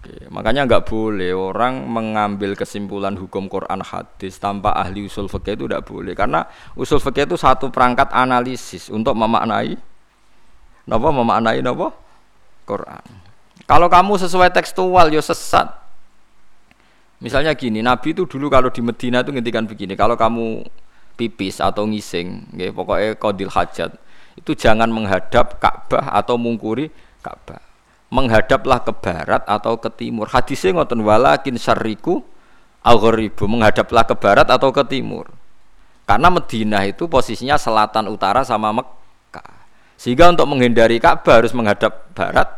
Oke, makanya nggak boleh orang mengambil kesimpulan hukum Quran hadis tanpa ahli usul fikih itu tidak boleh karena usul fikih itu satu perangkat analisis untuk memaknai napa memaknai napa Quran. Kalau kamu sesuai tekstual yo sesat. Misalnya gini, Nabi itu dulu kalau di Medina itu ngintikan begini, kalau kamu pipis atau ngising, nggih pokoknya kodil hajat itu jangan menghadap Ka'bah atau mungkuri Ka'bah. Menghadaplah ke barat atau ke timur. Hadisnya ngoten walakin syarriku al-gharibu menghadaplah ke barat atau ke timur. Karena Madinah itu posisinya selatan utara sama Mekah. Sehingga untuk menghindari Ka'bah harus menghadap barat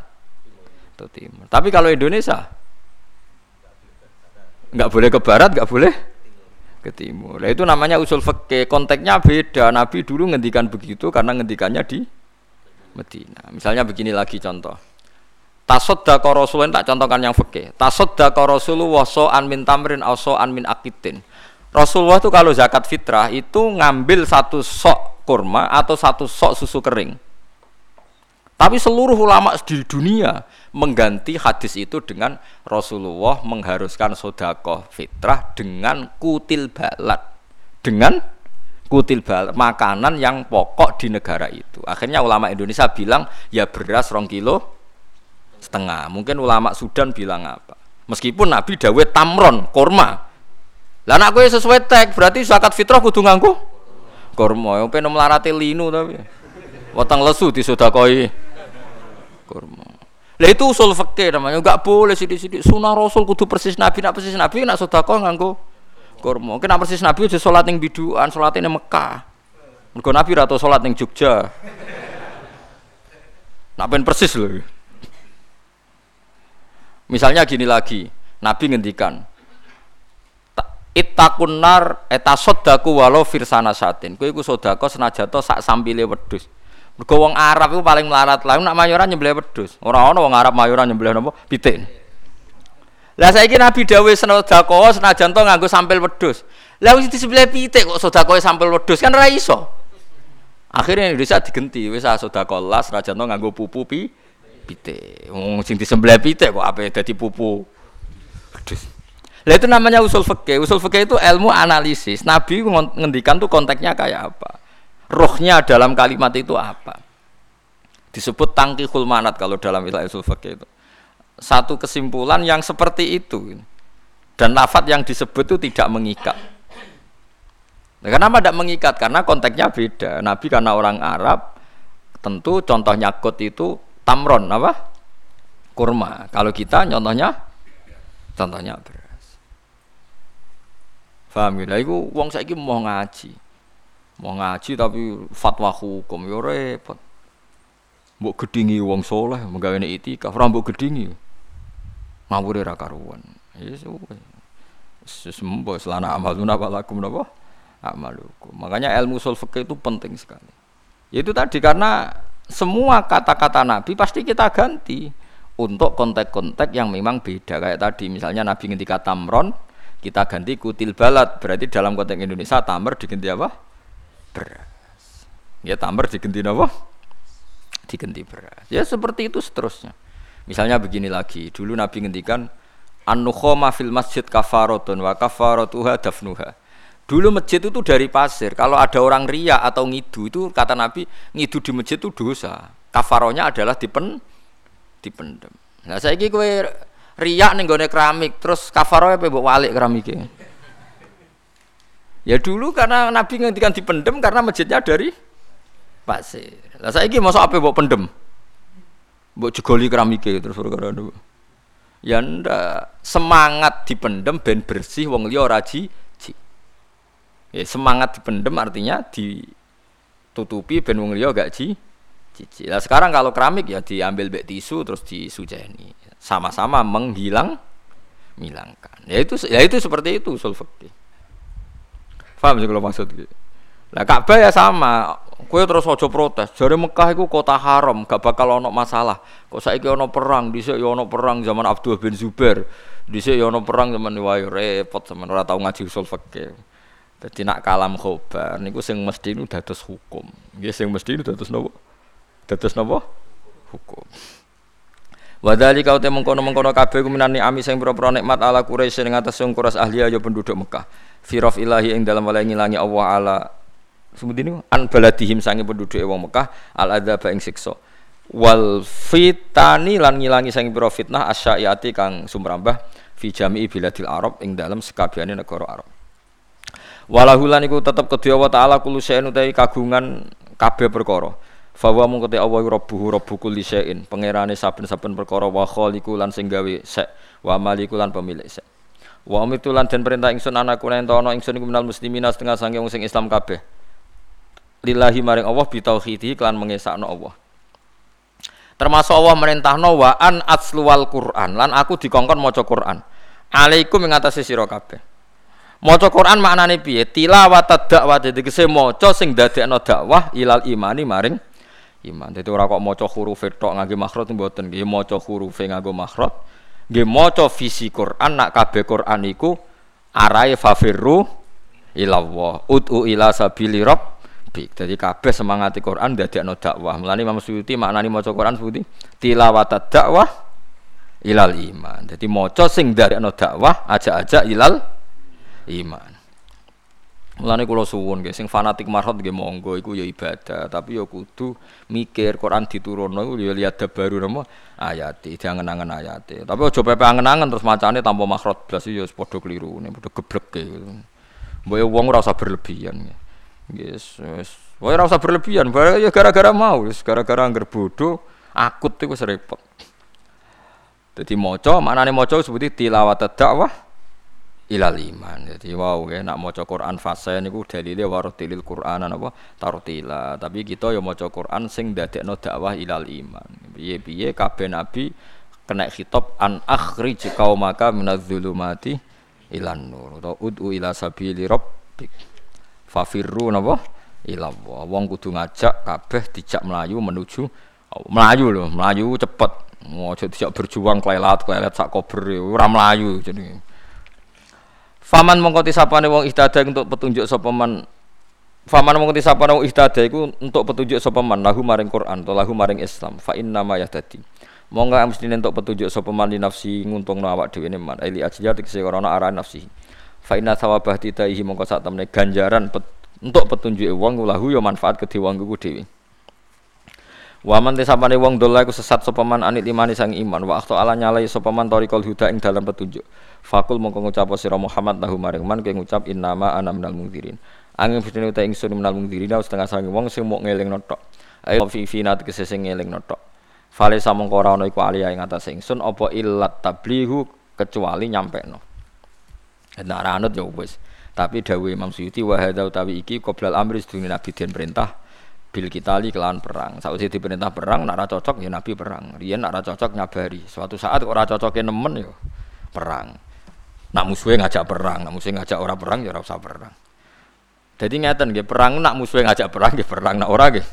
atau timur. Tapi kalau Indonesia nggak boleh ke barat, nggak boleh ke timur. Nah, itu namanya usul fikih. Konteksnya beda. Nabi dulu ngendikan begitu karena ngendikannya di Medina. Misalnya begini lagi contoh. Tasoddaqa Rasulullah tak contohkan yang fikih. Tasoddaqa Rasulullah so'an min tamrin atau so'an min akitin. Rasulullah itu kalau zakat fitrah itu ngambil satu sok kurma atau satu sok susu kering. Tapi seluruh ulama di dunia mengganti hadis itu dengan Rasulullah mengharuskan sodakoh fitrah dengan kutil balat dengan kutil balat makanan yang pokok di negara itu akhirnya ulama Indonesia bilang ya beras rong kilo setengah. Mungkin ulama Sudan bilang apa. Meskipun Nabi Dawud tamron korma. Lah anak gue sesuai tag berarti zakat fitrah kudu nganggu korma. Yang pengen melarati linu tapi. Watang lesu disodakoi korma. Lah itu usul fikih namanya, enggak boleh sidik-sidik. Sunah Rasul kudu persis Nabi, nak persis Nabi nak sedekah nganggo. Mungkin nak persis Nabi aja salat ning biduan, salat ning Mekah. Mergo Nabi ra tau salat ning Jogja. Nak ben persis loh. Misalnya gini lagi, Nabi ngendikan, Ittaqun nar etasodaku walau firsana satin. Kowe iku sedekah senajan sak sampile wedhus. Mergo wong Arab itu paling melarat lah, nak mayoran nyembelih wedhus. Ora ana wong Arab mayoran nyembelih napa? Pitik. Lah saiki Nabi dawuh sedekah senajan nganggo sampel wedhus. Lah wis disembelih pitik kok sedekah sampel wedhus kan ora iso. Akhirnya Indonesia digenti wis sedekah las senajan nganggo pupu pi pitik. Wong sing disembelih pitik kok ape dadi pupu. Lah itu namanya usul fikih. Usul fikih itu ilmu analisis. Nabi ngendikan tuh konteksnya kayak apa rohnya dalam kalimat itu apa disebut tangki manat kalau dalam istilah usul fikih itu satu kesimpulan yang seperti itu dan lafat yang disebut itu tidak mengikat nah, kenapa tidak mengikat karena konteksnya beda Nabi karena orang Arab tentu contohnya kot itu tamron apa kurma kalau kita contohnya contohnya beras paham ya itu uang saya mau ngaji Mau ngaji tapi fatwa hukum yo repot. Mbok gedingi wong soleh menggawe itikaf, ora mbok gedingi. Ngawur ra karuan. Yes, Sembo selana amal apa lakum napa? Amalukum. Makanya ilmu usul itu penting sekali. Itu tadi karena semua kata-kata Nabi pasti kita ganti untuk konteks-konteks yang memang beda kayak tadi misalnya Nabi ngendika tamron kita ganti kutil balat berarti dalam konteks Indonesia tamr diganti apa? beras. Ya tamar diganti apa? Diganti beras. Ya seperti itu seterusnya. Misalnya begini lagi, dulu Nabi ngendikan an-nukhama fil masjid kafaratun wa kafaratuha dafnuha. Dulu masjid itu dari pasir. Kalau ada orang ria atau ngidu itu kata Nabi ngidu di masjid itu dosa. Kafaronya adalah dipen dipendem. Nah saya kira ria nih gue keramik terus kafaronya apa buat walik keramiknya. Ya dulu karena Nabi ngendikan dipendem karena masjidnya dari pasir. Lah saiki masa apa mbok pendem? Mbok jegoli keramike terus perkara Ya ndak, semangat dipendem ben bersih wong liya ora ji. Ya semangat dipendem artinya ditutupi ben wong liya gak ji. Cici. Nah sekarang kalau keramik ya diambil bek tisu terus disujeni. Sama-sama menghilang hilangkan. Ya itu ya itu seperti itu usul fikih. Paham sih kalau maksud. Lah Ka'bah ya sama. Kue terus ojo protes. Jare Mekah itu kota haram, gak bakal ono masalah. Kok saiki ono perang, dhisik ya ono perang zaman Abdul bin Zubair. Dhisik ya ono perang zaman wae repot zaman ora tau ngaji usul fikih. Dadi nak kalam khobar niku sing mesti nu dados hukum. Nggih sing mesti nu dados napa? Dados napa? Hukum. Wadali kau temung kono mengkono kabeh kuminani ami sing pira-pira nikmat ala Quraisy ing atas sing kuras ahli ya penduduk Mekah. Firof ilahi ing dalam wala ngilangi Allah ala ini an baladihim sange penduduk wong Mekah al adzaba ing siksa. Wal fitani lan ngilangi sange pira fitnah asyaiati kang sumrambah fi jami'i biladil Arab ing dalam sekabehane negara Arab. Walahulan iku tetep kedua wa taala kullu syai'in utawi kagungan kabeh perkara. Fawa mung kete Allah rabbuhu rabbu kulli syai'in, pangerane saben-saben perkara wa khaliqu lan sing gawe sek, wa maliku lan pemilik sek. Wa umitu lan den perintah ingsun anakku yen ana ingsun iku minal muslimina setengah sange wong sing Islam kabeh. Lillahi maring Allah bi tauhidi kelan mengesakno Allah. Termasuk Allah merintahno wa an atsluwal Quran lan aku dikongkon maca Quran. Alaikum ing atase sira kabeh. Maca Quran maknane piye? Tilawat dakwah dadi kese maca sing dadekno dakwah ilal imani maring iman. Dadi ora kok maca huruf tok ngangge makhraj mboten nggih maca huruf nganggo makhraj. Nggih maca visi Quran nak kabeh Quran iku arahe fafirru ilallah. Ud'u ila sabili rabb rabbik. Jadi kabeh semangati Quran dadekno dakwah. Mulane Imam Suyuti maknani maca Quran sebuti tilawat dakwah ilal iman. Jadi maca sing dadekno dakwah aja-aja ilal iman. Mulane kula suwun nggih sing fanatik marhot nggih monggo iku ya ibadah, tapi ya kudu mikir Quran diturunno iku ya lihat baru napa ayate, diangen-angen ayate. Tapi aja pepe angen-angen terus macane tanpa makhraj blas ya padha keliru, padha geblek gitu. Mbok ya wong ora usah berlebihan. Yes, yes. Wah, ora usah berlebihan, ya gara-gara mau, gara-gara angger bodoh, akut itu serepot. Jadi moco, mana nih moco seperti tilawat dakwah ilal iman. Jadi wow, ya, nak moco Quran fase niku dalile warotilil Quran apa? Tartila. Tapi kita ya moco Quran sing dadekno dakwah ilal iman. Piye-piye kabeh nabi kena khitab an akhrij qaumaka minadz-dzulumati ilan nur. Atau ud'u ila sabili rabbik. Fafirru napa? Ilallah wong kudu ngajak kabeh dijak melayu menuju melayu loh melayu cepet. Mau dijak berjuang klelat sak kober ora melayu jadi faman mongko tisapane wong ihtada untuk petunjuk sapa man. Faman mongko tisapane wong ihtada iku untuk petunjuk sapa man lahu maring Quran atau lahu maring Islam. Fa inna ma yahtadi. Monggo mesti untuk petunjuk sapa man li nafsi nguntungno awak dhewe ne man. Ili ajliya tekse ora arah nafsi. Fa inna thawabah titaihi mongko sak temne ganjaran pet, untuk petunjuk wong lahu ya manfaat kedhe wong ku dhewe Wa man tesapane wong dola iku sesat sapa anit imani sang iman wa akhta ala nyalai sapa man tariqal huda ing dalam petunjuk. Fakul mongko ngucap sira Muhammad lahu maring man ke ngucap innama ana minal mungdirin. Angin fitne uta ingsun minal mungdirin setengah sangi wong sing mok ngeling notok. Ayo fi finat kesese ngeling notok. Fale samongko ora ana iku aliya ing atas ingsun apa illat tablihu kecuali nyampe no. Ora anut ya wis. Tapi dawuh Imam Suyuti wa hadza utawi iki qoblal amri sedurunge Nabi den perintah bil kitali kelawan perang. Sausé diperintah perang nek ora cocok ya Nabi perang. Riyen nek ora cocok nyabari. Suatu saat ora cocoke nemen ya perang. Nak musuhe ngajak perang, nak musuhe ngajak ora perang ya ora usah perang. Jadi ngeten nggih perang nak musuhe ngajak perang nggih perang nak ora nggih.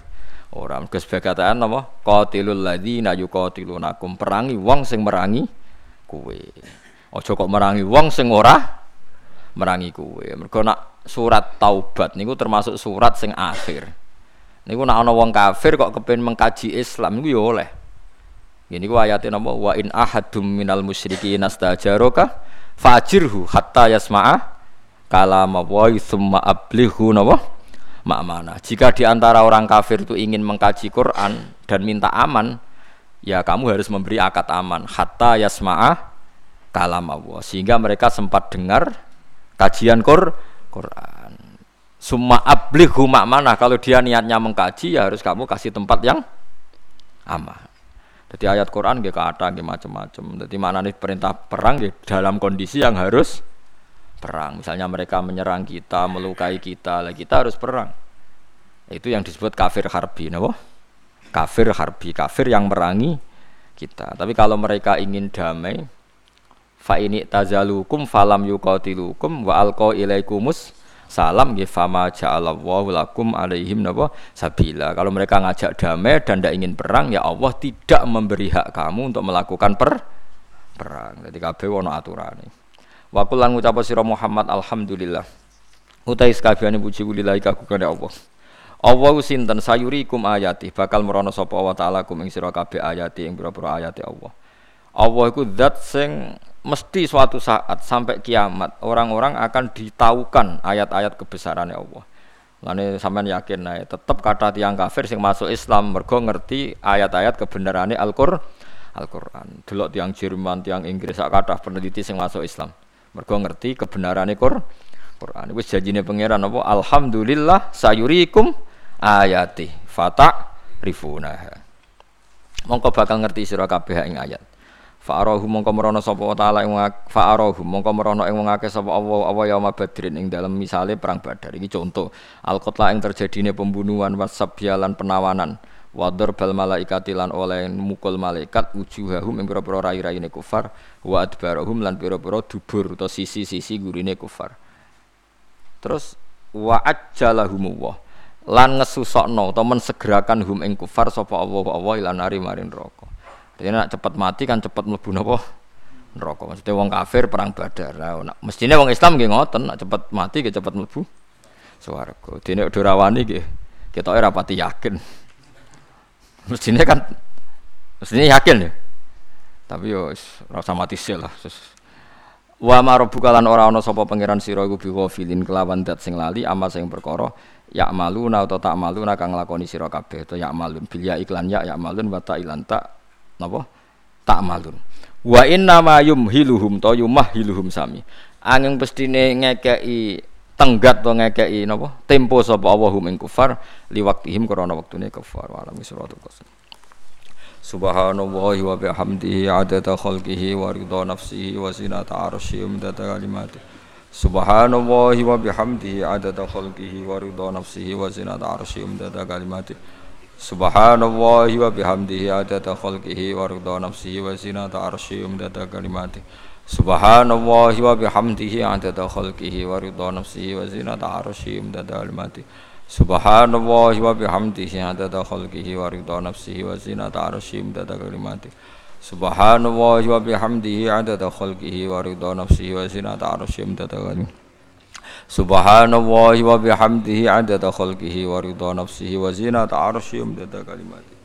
Ora mergo sebagataan napa qatilul ladzina yuqatilunakum perangi wong sing merangi kuwe. Aja kok merangi wong sing ora merangi kuwe. Mergo nak surat taubat niku termasuk surat sing akhir. Niku nak ana wong kafir kok kepen mengkaji Islam niku ya oleh. Ini ku ayatnya nama wa in ahadum minal musyrikin nastajaroka fajirhu hatta yasma'a kalam wa thumma ablihu napa makmana. Jika di antara orang kafir itu ingin mengkaji Quran dan minta aman, ya kamu harus memberi akad aman hatta yasma'a kalam Allah sehingga mereka sempat dengar kajian Qur Quran. Summa ablihu mana kalau dia niatnya mengkaji ya harus kamu kasih tempat yang aman. Jadi ayat Quran gak kata gak macam-macam. Jadi mana nih perintah perang gak dalam kondisi yang harus perang. Misalnya mereka menyerang kita, melukai kita, lah kita harus perang. Itu yang disebut kafir harbi, nabo? Kafir harbi, kafir yang merangi kita. Tapi kalau mereka ingin damai, fa ini tazalukum falam yuqatilukum wa alqa ilaikumus salam nggih fama ja'alallahu lakum alaihim napa? Sabila. Kalau mereka ngajak damai dan tidak ingin perang ya Allah tidak memberi hak kamu untuk melakukan per perang. Jadi kabeh ono aturane. Wa kulan ngucap sira Muhammad alhamdulillah. Utai sakabehane puji kulillahi kagungane Allah. Allah sinten sayurikum ayati. Bakal merono sapa wa taala kum ing sira kabeh ayati ing pira-pira ayati Allah Allah iku zat sing mesti suatu saat sampai kiamat orang-orang akan ditaukan ayat-ayat kebesarannya Allah. Lane sampean yakin nah, tetap kata tiang kafir sing masuk Islam mergo ngerti ayat-ayat kebenarannya Al-Qur'an. Al-Qur'an. Delok tiang Jerman, tiang Inggris sak kathah peneliti sing masuk Islam. Mergo ngerti kebenarannya Qur Quran. Wis janjine pangeran apa? Alhamdulillah sayurikum ayati fata rifunaha. Mongko bakal ngerti sira kabeh ing ayat. Fa'arahu mongko merono sapa taala ing fa'arahu mongko merono ing wong akeh sapa Allah apa yauma badrin ing dalam misale perang badar. Iki contoh. Al qatla ing terjadine pembunuhan wasabyalan penawanan. Wador bal malaikati lan oleh mukul malaikat wujuhahum ing pira-pira rai-raine kufar. Wa adbarahum lan pira-pira dubur utawa sisi-sisi gurine kufar. Terus wa lan ngesusokno utawa mensegerakan hum ing kufar sapa Allah Allah ilan nari marin neraka jadi nak cepat mati kan cepat mlebu napa? Neraka. Maksudnya wong kafir perang Badar. Nah, mestine wong Islam nggih ngoten, nak cepat mati nggih cepat mlebu swarga. Dene udah rawani nggih kita ora pati yakin. Mestine kan mestine yakin ya. Tapi yo ora usah mati sih lah. Wa marobuka lan ora ana sapa pangeran sira iku bighafilin kelawan dat sing lali amal sing perkara ya maluna atau tak maluna kang nglakoni sira kabeh to ya malun bil ya iklan ya ya malun wa ta ilan tak napa? Tak malun wa inna ma yumhiluhum to yumahhiluhum sami. Angin pestine ngekei tenggat to ngekei napa? Tempo sapa Allahum ing kufar li waktihim krana waktune kufar. Wa alam suratul qasam Subhanallahi wa bihamdihi adada khalqihi wa ridha nafsihi wa zinata arsyihi midada kalimatihi Subhanallahi wa bihamdihi adada khalqihi wa ridha nafsihi wa zinata arsyihi midada kalimatihi Subhanallahi wa bihamdihi adada khalqihi wa ridha nafsihi wa zinata arsyihi wa midada Subhanallahi wa bihamdihi adada khalqihi wa ridha nafsihi wa zinata arsyihi wa kalimatihi Subhanallahi wa bihamdihi adada khalqihi wa ridha nafsihi wa zinata arsyihi wa bihamdihi adada khalqihi wa ridha nafsihi wa zinata Subhanallahi wa bihamdihi adada khalqihi wa ridha nafsihi wa zinata arsyihi wa midada kalimatihi